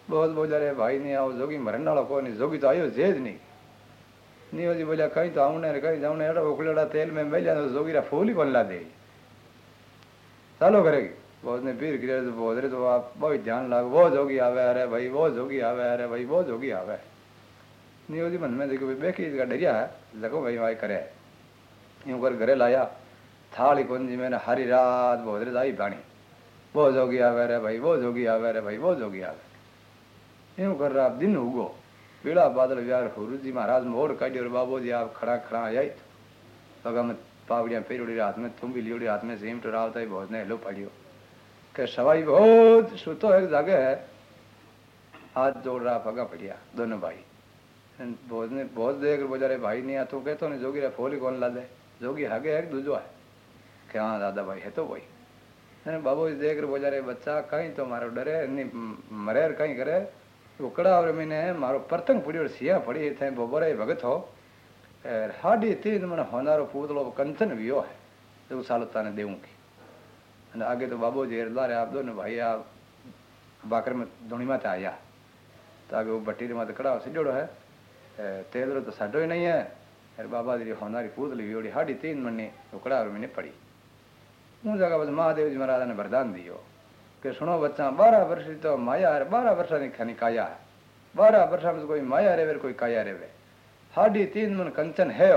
बहुत बोला रे भाई नहीं आओ जोगी मरने वाला को नहीं जोगी तो आयो जेज नहीं नहीं बोलिया कहीं तो आउने कहीं जाऊने एड़ा उखलेड़ा तेल में मिल जाए तो जोगी रा फूल ही बन ला दे चालो करेगी बहुत ने पीर गिरे तो बहुत रे तो आप बहुत ध्यान लाग वो जोगी आवे अरे भाई वो जोगी आवे अरे भाई वो जोगी आवे नहीं मन में देखो भाई बेकी इसका डरिया है देखो भाई भाई करे यूँ कर घरे लाया थाली कौन जी मैंने हरी रात बहुत रे जाई पानी वो जोगी आवे रे भाई वो जोगी आवे रे भाई वो जोगी आवे यूँ कर रहा दिन उगो बेड़ा बादल व्यार हुरु जी महाराज मोर काडियो और बाबू जी आप खड़ा खड़ा आ जाए तो हम पावड़ियाँ फिर रात में तुम भी लियोड़ी हाथ में सेम तो रात बहुत ने हेलो पाड़ियो। के सवाई बहुत सुतो एक जागे है। हाथ जोड़ रहा, फगा पड़िया, दोनों भाई। बहुत ने बहुत देख बोझारे भाई नहीं आते कहते ने, जोगी रे फोली कौन ला दे जोगी हगे एक दूजो है। के हाँ दादा भाई, है तो भाई बाबू देख रहे बोझारे बच्चा कहीं तो मारो डरे नहीं मरे कहीं करे। ઉકળાવર મહિને મારો પરતંગ પડ્યો સિંહ પડી થઈ બોબરે ભગત હો હાડી તીન મને હોનારો પૂતળો કંથન વિયો હે એવું સાલતાને દેવું કે અને આગે તો બાબો જેરદાર આપ દો ને ભાઈ આ બાકર में ધૂણીમાં તે આવ્યા તો આગે હું ભટ્ટીમાં કડાવ સજોડો હે તેલરો તો સાડો નહીં હે અરે બાબાજી હોનારી પૂતળી વિયોડી હાડી તીન મને ઉકળાવર મહિને પડી હું જગા બસ મહાદેવજી મહારાજાને વરદાન દિયો કે સુણો બચ્ચા બારા વર્ષથી તો માયા બારા વર્ષની ખાની કાયા બારા વર્ષમાં કોઈ માયા રેવે કોઈ કાયા રેવે હાડી તીન મન કંચન હે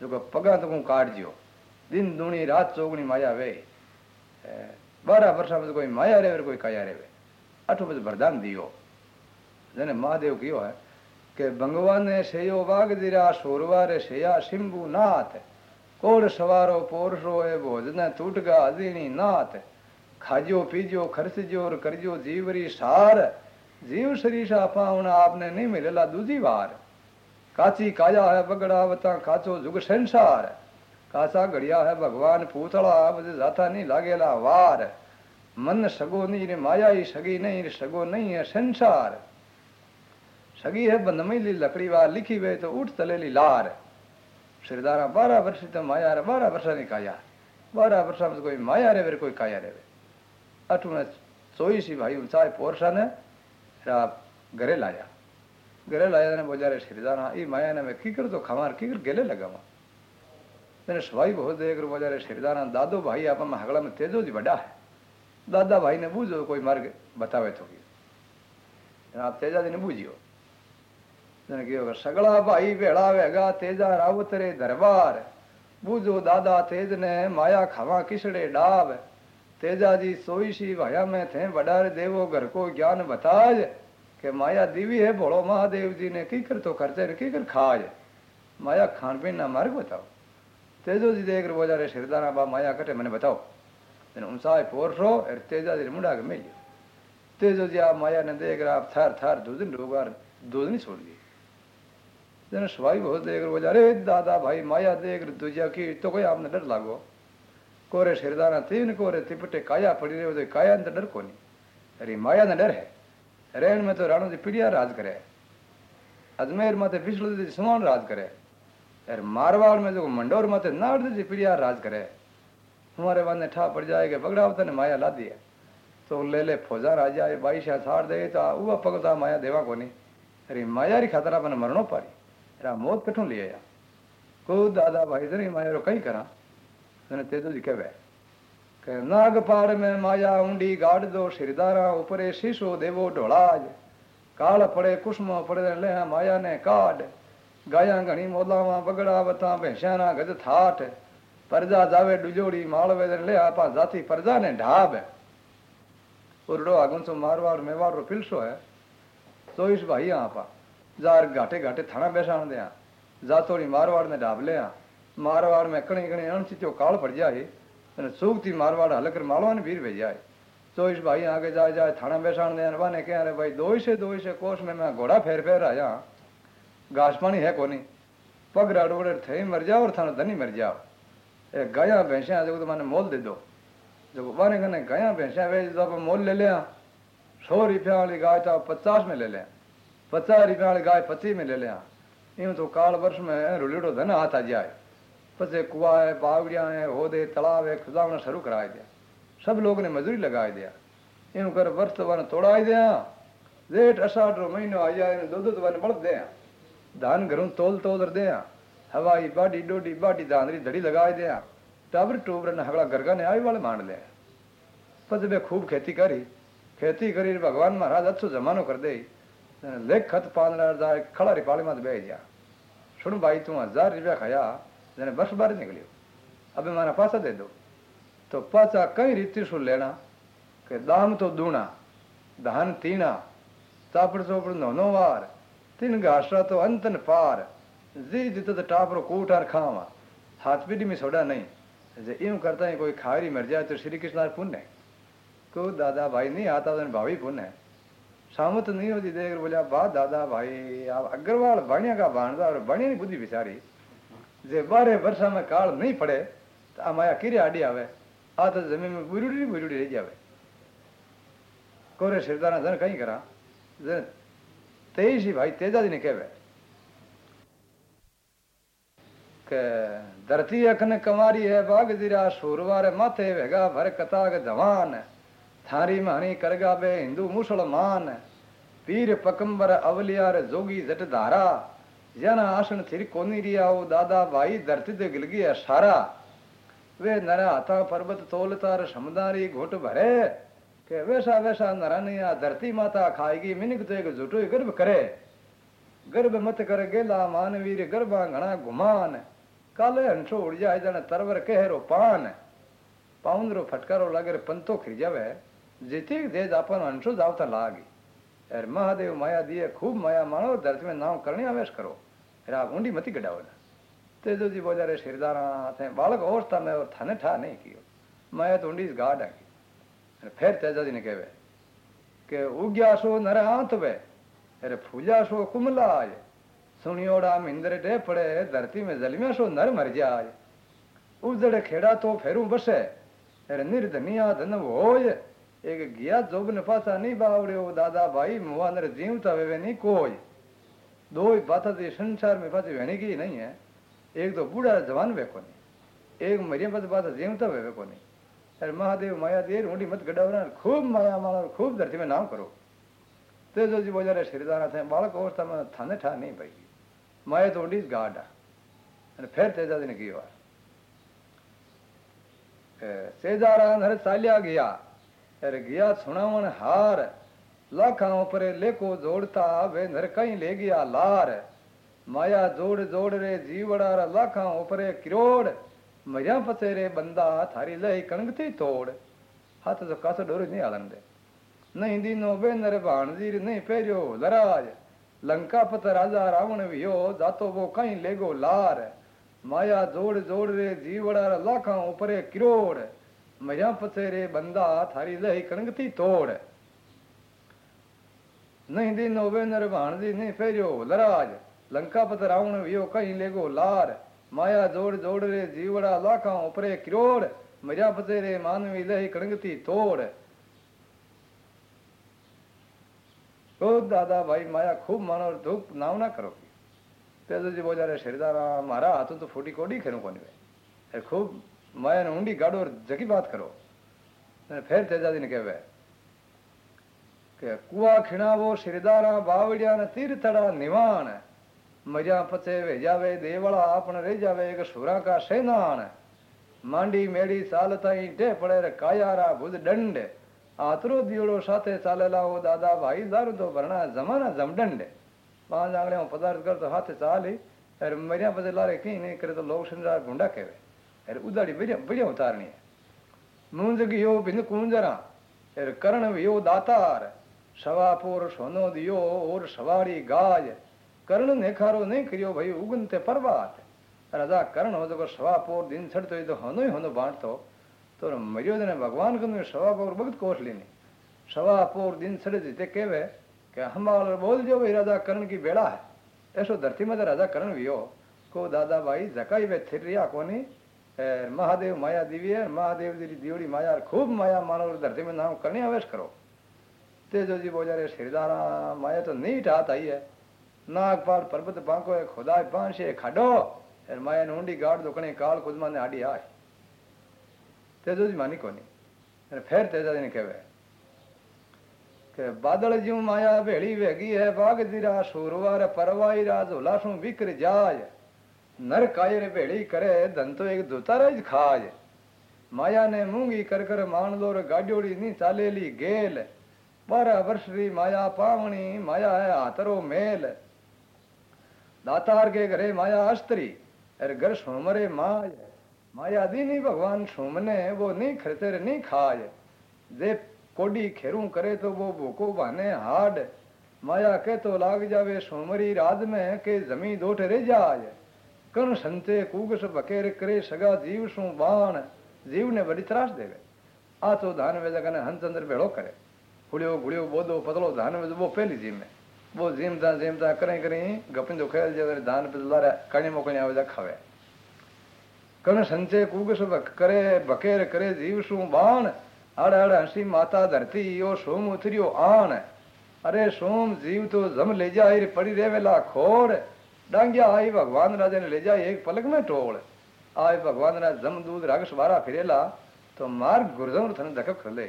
જો કે પગા તો હું કાઢજો દિન દુણી રાત ચોગણી માયા વે બારા વર્ષમાં કોઈ માયા રેવે કોઈ કાયા રેવે આટલું બધું વરદાન દિયો જેને મહાદેવ કયો હે કે ભગવાને સેયો વાઘ દીરા સોરવારે સેયા શિંભુ નાથ કોળ સવારો પોરસો એ ભોજને તૂટગા અધીણી નાથ खाजो, पीजो खर्चजो और करजो, जीवरी सार। जीव शरीशा पावना आपने नहीं मिलेला दूजी वार। काची काया है, बगड़ा बता काचो जुग संसार काचा घड़िया है, भगवान पूतला मुझे जाता नहीं लागेला वार। मन सगो नहीं रे, माया ही सगी नहीं रे, सगो नहीं है संसार। सगी है बंदमैली लकड़ी वार, लिखी वे तो उठ तलेली लार। श्रीदारा बारह वर्ष तो माया रे, बारह वर्ष नहीं काया। बारह वर्ष में तो कोई माया रे कोई काया रे। अठू में चोई सी भाई ऊंचाई पोरसा ने घरे लाया. घरे लाया ने बोला रे श्रीदारा ई माया ने मैं की कर तो खमार, की गेले लगावा मैंने सवाई बहुत देख कर बोला रे श्रीदारा दादो भाई आप हगड़ा में तेजो जी बड़ा है दादा भाई ने बूझो कोई मार्ग बतावे तो आप तेजा जी ने बूझियो ने कहो सगड़ा भाई तेजा रे जी सोई सी भाया में थे बडार देवो घर को ज्ञान बताज, के माया दीवी है भोड़ो महादेव जी ने, की कर तो खर्चे की कर खाज। माया खान पीन ना मार्ग बताओ। तेजो जी देख बोला रे शिरदाना बा, माया कटे, मैंने बताओ। मैंने उनसाए पोर रो और तेजा जी मुंडा के मिल तेजो जी आप माया ने देख रहा आप थार थार दो दिन लोग दो दिन छोड़ दिए। जन सवाई बहुत देख बोला, अरे दादा भाई, माया देख दूजा की तो कोई आपने डर लागो। कोरे शिरदाना तीन कोरे तिपटे काया पड़ी रहे तो काया ने डर कोनी। अरे माया ने डर है। रेण में तो राणो जी पिड़िया राज करे। अजमेर माते पिछलो जी सुमान राज करे। अरे मारवाड़ में जो मंडोर माते नाड़ जी पिड़िया राज करे। हमारे वाने ठा पड़ जाएगा बगड़ावता ने माया ला दिया तो ले ले फौजा राजा बाईशा छाड़ दे तो उवा पगता माया देवा कोनी। अरे माया री खतरा अपन मरणो पारी। अरे मौत कठू लिया को दादा भाई जरी माया रो कई करा। ते नाग पार में माया ऊंडी गाड़ दो सिरदारा ऊपरे शीशो देवो ढोलाज काल पड़े कुसमो पड़े ले माया ने काड गाया घनी मोलावा बगड़ा बता भैंसा गज थाट परजा जावे डुजोड़ी मालवे ले आपा जाती परजा ने ढाब है उरडो आगन सो मारवार मेवार रो पिलसो है तो इस भाई आपा जार घाटे घाटे थाना बेसाण दे जातोड़ी मारवाड़ ने ढाब ले आ में कणी कणी अणचित्यो काल पड़ जाए અને સુખથી મારવાડ હલકર માલવાને વીર भेजाए चौबीस भाई आगे जाए जाए थाना बेसाण दे वाने कह अरे भाई दो से दो से कोस में मैं घोड़ा फेर फेर आया घास पानी है कोनी पग राडोड़े थे मर जाओ और थाना धनी मर जाओ ए गाया भैंसा जो तो मैंने मोल दे दो जो वाने कने गाया भैंसा वे तो मोल ले लिया सौ रुपया वाली गाय तो पचास में ले लिया पचास रुपया वाली गाय पच्चीस में ले लिया यूं तो काल वर्ष में रुलीड़ो धन हाथ आ जाए પછી કુવા હે બાવડિયા હે હોદે તળાવ હે ખુદાવણા શરૂ કરાવી દયા સબ લોકોને મજૂરી લગાવી દયા એનું ઘર વર્ષ તવાને તોડાવી દયા જેઠ અષાઢ મહિનો આવ્યા એને દોધો તવાને બળદ દયા ધાન ઘરું તોલ તોલ દયા હવાઈ બાડી ડોડી બાડી ધાંધરી ધડી લગાવી દયા ટાબર ટોબર ને હગડા ગરગાને આવી વાળે માંડ લે પછી મેં ખૂબ ખેતી કરી ખેતી કરી ભગવાન મહારાજ અચ્છો જમાનો કરી દઈ લેખ ખત પાંદડા ખળારી પાળીમાં જ બે ગયા સુણ ભાઈ તું હજાર રૂપિયા ખાયા जने वर्ष बार निकलियो अबे मारा पासा दे दो तो पाचा कई रीति सु लेना के दाम तो दूना धान तीना चापड़ चोपड़ नौनो वार तीन घासरा तो अंतन पार जी जित टापरो कूटार खावा हाथ पीढ़ी में सोडा नहीं जे यूँ करता है कोई खारी मर जाए तो श्री कृष्ण पुण्य को दादा भाई नहीं आता तो भावी पुण्य सामत नहीं होती देख बोलिया बा दादा भाई आप अग्रवाल बणिया का भाणदा और बणिया की बुद्धि बिचारी जे बारह वर्षा में काल नहीं पड़े तो माया किरे आड़ी आवे। आ तो ज़मीन में बुरुड़ी बुरुड़ी रह जावे। कोरे सिरदाना जन कहीं करा? जन तेईस ही भाई तेजा जी ने कहवे धरती अखन कमारी है, बाग जिरा सूरवार माथे वेगा भर कताग जवान थारी मानी करगा बे हिंदू मुसलमान। पीर पकंबर अवलियार जोगी जट धारा। जना आसन ओ दादा भाई धरती ते गिल गया सारा वे नरा हाथा पर्वत तोलतार समुदारी घोट भरे के वैसा वैसा नरानिया धरती माता खाएगी मिनक तो एक जुटो गर्भ करे गर्भ मत कर गेला मानवीर गर्भा घना गुमान काले हंसो उड़ जाए जन तरवर कहरो पान पाउंदरो फटकारो लागे पंतो खिर जावे जेती देज अपन हंसो जावता लागी अरे महादेव माया दिए खूब माया मानो धरती में नाम करने आवेश करो आप ऊंडी मती गडाओ ना तेजो जी बोला रे शिरदारा थे बालक अवस्था में और थाने ठा नहीं कियो माया तो ऊंडी गाड़ आगी अरे फिर तेजा जी ने कहवे के उग्या सो नर आंत वे अरे फूजा सो कुमला आए सुनियोड़ा मिंदर डे पड़े धरती में जलमिया सो नर मर जाए उजड़े खेड़ा तो फेरू बसे अरे निर्धनिया धन होय एक गया जोब ने पासा नहीं बावड़े दादा भाई दो बातें तो संसार में बातें बहने की नहीं है। एक तो बूढ़ा जवान वे कोनी, एक मरियम पद बात जीवता वे वे कोनी। अरे महादेव, माया देर ऊँडी मत गडावना, खूब माया माना खूब धरती में नाम करो। तो जो जी बोझा श्रीदारा थे, बालक अवस्था में थाने ठा नहीं भाई माया तो ऊँडी गाडा अरे फिर तेजा दिन की बार सेजारा हर सालिया गया, अरे गया सुनावन हार। लाखा ऊपर लेको जोड़ता वे नरकई ले गया लार। माया जोड़ जोड़ रे जीवड़ा रे लाखा ऊपर किरोड़। मरिया पसे रे बंदा थारी लही कणगती तोड़। हाथ तो कासो डोर नहीं आलन दे नहीं दीनो बे नर भाणजीर नहीं पेरियो लराज। लंका पत राजा रावण वियो, जातो वो कहीं लेगो लार। माया जोड़ जोड़ रे जीवड़ा रे लाखा ऊपर किरोड़। मज़ा पसे रे बंदा थारी लही कणगती तोड़। नहीं दिन होवे नरभान दी नहीं फेरियो, लराज। लंका पत रावण वियो कहीं लेगो लार। माया जोड़ जोड़ रे जीवड़ा लाखा उपरे किरोड़। मज़ा पते रे मानवी लही कड़ंगती तोड़। तो दादा भाई, माया खूब मानो और धूप नाव ना करो तेजो जी बोझा रे शेरदारा, मारा हाथों तो फूटी कोडी खेरू कोनी वे। खूब माया ने ऊंडी गाड़ो और जगी बात करो। फिर तेजा जी ने कहवे કે કુવા ખીણાવો શ્રીદારા બાવડિયા ને તીર્થડા નિવાણ મજા પચે વેજાવે દેવળા આપણે રહી જાવે એક સુરાકા સેનાણ માંડી મેળી ચાલતા ઈંટે પડે રે કાયારા ભૂજ દંડે આતરો દિયોડો સાથે ચાલેલા ઓ દાદા ભાઈ દારૂ તો ભરણા જમાના જમદંડે પાંચ આંગળે હું પદાર્થ કરતો હાથે ચાલી અરે મર્યા પછી લારે કઈ નહીં કરે તો લોક સંસાર ગુંડા કહેવાય અરે ઉદાડી બળ્યા બળ્યા ઉતારણી મૂંજ ગયો બિન કુંજરા અરે કર્ણ યો દાતાર दातार सवापुर सोनो दियो और सवारी गाय कर्ण ने खारो नहीं करियो भाई उगन ते परवात राजा कर्ण हो जो सवापुर दिन छड़तो तो होनो ही होनो बांटतो तो मरियो ने भगवान कनु सवापुर भगत कोस लेनी सवापुर दिन छड़े जीते केवे કે હંભાળ બોલજો ભાઈ રાજા કરણ કી બેડા હે એસો ધરતીમાં તો રાજા કરણ વિયો કો દાદાભાઈ જકાઈ વે થિર રહ્યા કોની મહાદેવ માયા દેવી હે મહાદેવ જી દીવડી માયા ખૂબ માયા માનો ધરતી में नाम करने आवेश करो तेजो जी बोल रे श्रीदारा माया तो नीट हाथ आई है। नागपाल पर्वत बांको है खुदाय पांसे खाडो। और माया ने ऊंडी गाड़ दो काल कुदमा ने आड़ी आए। तेजो जी मानी कोनी। फिर तेजा जी ने कहवे के बादल ज्यू माया भेड़ी वेगी है, बाग जीरा सूरवार परवाई राज हुलासू बिक्र जाय। नर कायर भेड़ी करे, धन तो एक दुतारज खाज माया ने मूँगी कर कर मान लो गाड्योड़ी नी चालेली गेल। है बारह वर्ष री माया पावनी, माया है आतरो मेल। दातार के घरे माया अस्त्री अरे घर सोमरे माय। माया दीनी भगवान सोमने, वो नहीं खरते नहीं खाए जे कोडी खेरू करे तो वो भूको बहने हाड। माया के तो लाग जावे सोमरी राज में के जमी दोठ रे जाय। कण संते कुगस बकेर करे सगा जीव सु बाण। जीव ने बड़ी त्रास देवे। आ तो धान वे जगन हनचंद्र भेड़ो करे। हुड़ियो गुड़ियो बोदो पतलो, धान वे वो पहली जीम में। वो जीम ता ता करें करें गपिंदो खेल जे धान पे लारे कणी मोकणी आवे जा खावे। कण संचे कूगस करे, बकेर, करे, जीव सु बाण। अड़ अड़ हँसी माता धरती, यो सोम उतरियो आन अरे सोम, जीव तो जम ले जा पड़ी रे वेला खोड़। डांगिया आई, भगवान राजा ने ले जा एक पलक में टोल। आए भगवान राज जम दूध रागस बारा फिरेला तो मार गुरजम थने धकप खले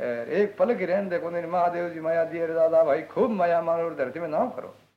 एक पलक ही रहने देखो महादेव जी माया दिए दादा भाई खूब माया मारो धरती में नाम करो